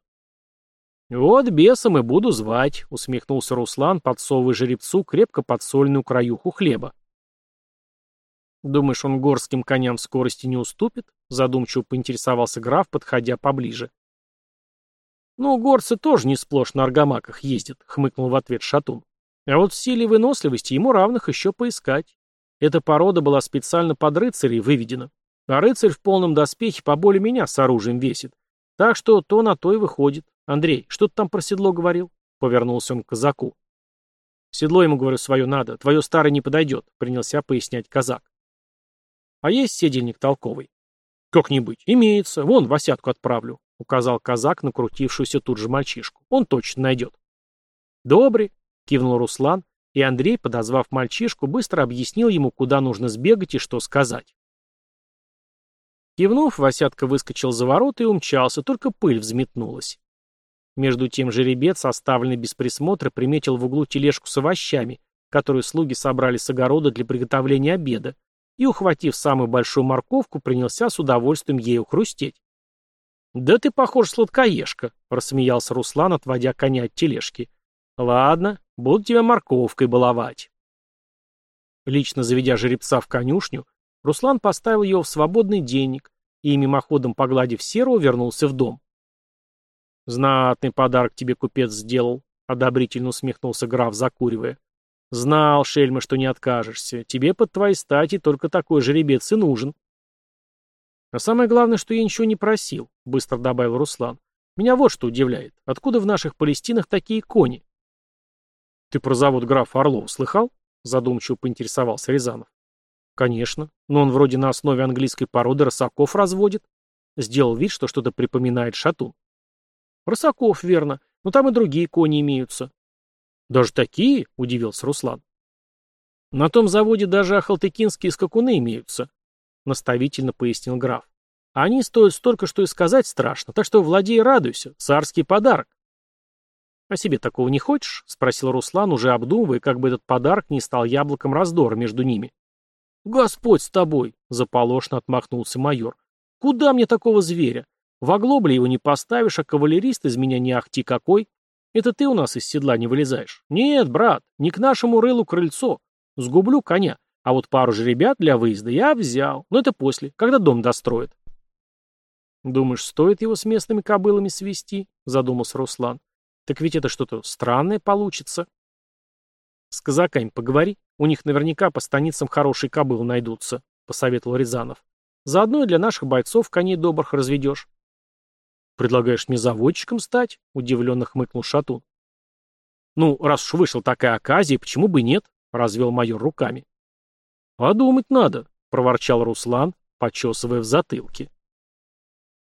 «Вот бесом и буду звать», — усмехнулся Руслан, подсовывая жеребцу крепко подсольную краюху хлеба. «Думаешь, он горским коням в скорости не уступит?» Задумчиво поинтересовался граф, подходя поближе. «Ну, горцы тоже не сплошь на аргамаках ездят», — хмыкнул в ответ Шатун. «А вот в силе выносливости ему равных еще поискать. Эта порода была специально под рыцарей выведена. А рыцарь в полном доспехе поболее меня с оружием весит. Так что то на то и выходит. Андрей, что ты там про седло говорил?» — повернулся он к казаку. «Седло ему, говорю, свое надо. Твое старое не подойдет», — принялся пояснять казак. А есть седельник толковый? Как не быть, имеется. Вон, Васятку отправлю, указал казак на крутившуюся тут же мальчишку. Он точно найдет. Добрый, кивнул Руслан, и Андрей, подозвав мальчишку, быстро объяснил ему, куда нужно сбегать и что сказать. Кивнув, Васятка выскочил за ворота и умчался, только пыль взметнулась. Между тем жеребец, оставленный без присмотра, приметил в углу тележку с овощами, которую слуги собрали с огорода для приготовления обеда, и, ухватив самую большую морковку, принялся с удовольствием ею хрустеть. «Да ты похож сладкоежка», — рассмеялся Руслан, отводя коня от тележки. «Ладно, буду тебя морковкой баловать». Лично заведя жеребца в конюшню, Руслан поставил его в свободный денег и, мимоходом погладив серого, вернулся в дом. «Знатный подарок тебе купец сделал», — одобрительно усмехнулся граф, закуривая. Знал, Шельма, что не откажешься. Тебе под твои стати только такой жеребец и нужен. А самое главное, что я ничего не просил, быстро добавил Руслан. Меня вот что удивляет. Откуда в наших Палестинах такие кони? Ты про завод графа Орлова слыхал? Задумчиво поинтересовался Рязанов. Конечно, но он вроде на основе английской породы рысаков разводит. Сделал вид, что что-то припоминает шатун. Рысаков, верно, но там и другие кони имеются. «Даже такие?» — удивился Руслан. «На том заводе даже ахалтыкинские скакуны имеются», — наставительно пояснил граф. «Они стоят столько, что и сказать страшно, так что владей радуйся, царский подарок». «А себе такого не хочешь?» — спросил Руслан, уже обдумывая, как бы этот подарок не стал яблоком раздора между ними. «Господь с тобой!» — заполошно отмахнулся майор. «Куда мне такого зверя? В оглобле его не поставишь, а кавалерист из меня не ахти какой. Это ты у нас из седла не вылезаешь? Нет, брат, не к нашему рылу крыльцо. Сгублю коня. А вот пару же ребят для выезда я взял. Но это после, когда дом достроят. Думаешь, стоит его с местными кобылами свести? Задумался Руслан. Так ведь это что-то странное получится. С казаками поговори. У них наверняка по станицам хорошие кобылы найдутся. — посоветовал Рязанов. «Заодно и для наших бойцов коней добрых разведешь». «Предлагаешь мне заводчиком стать?» — удивленно хмыкнул Шатун. «Ну, раз уж вышла такая оказия, почему бы нет?» — развел майор руками. «Подумать надо», — проворчал Руслан, почесывая в затылке.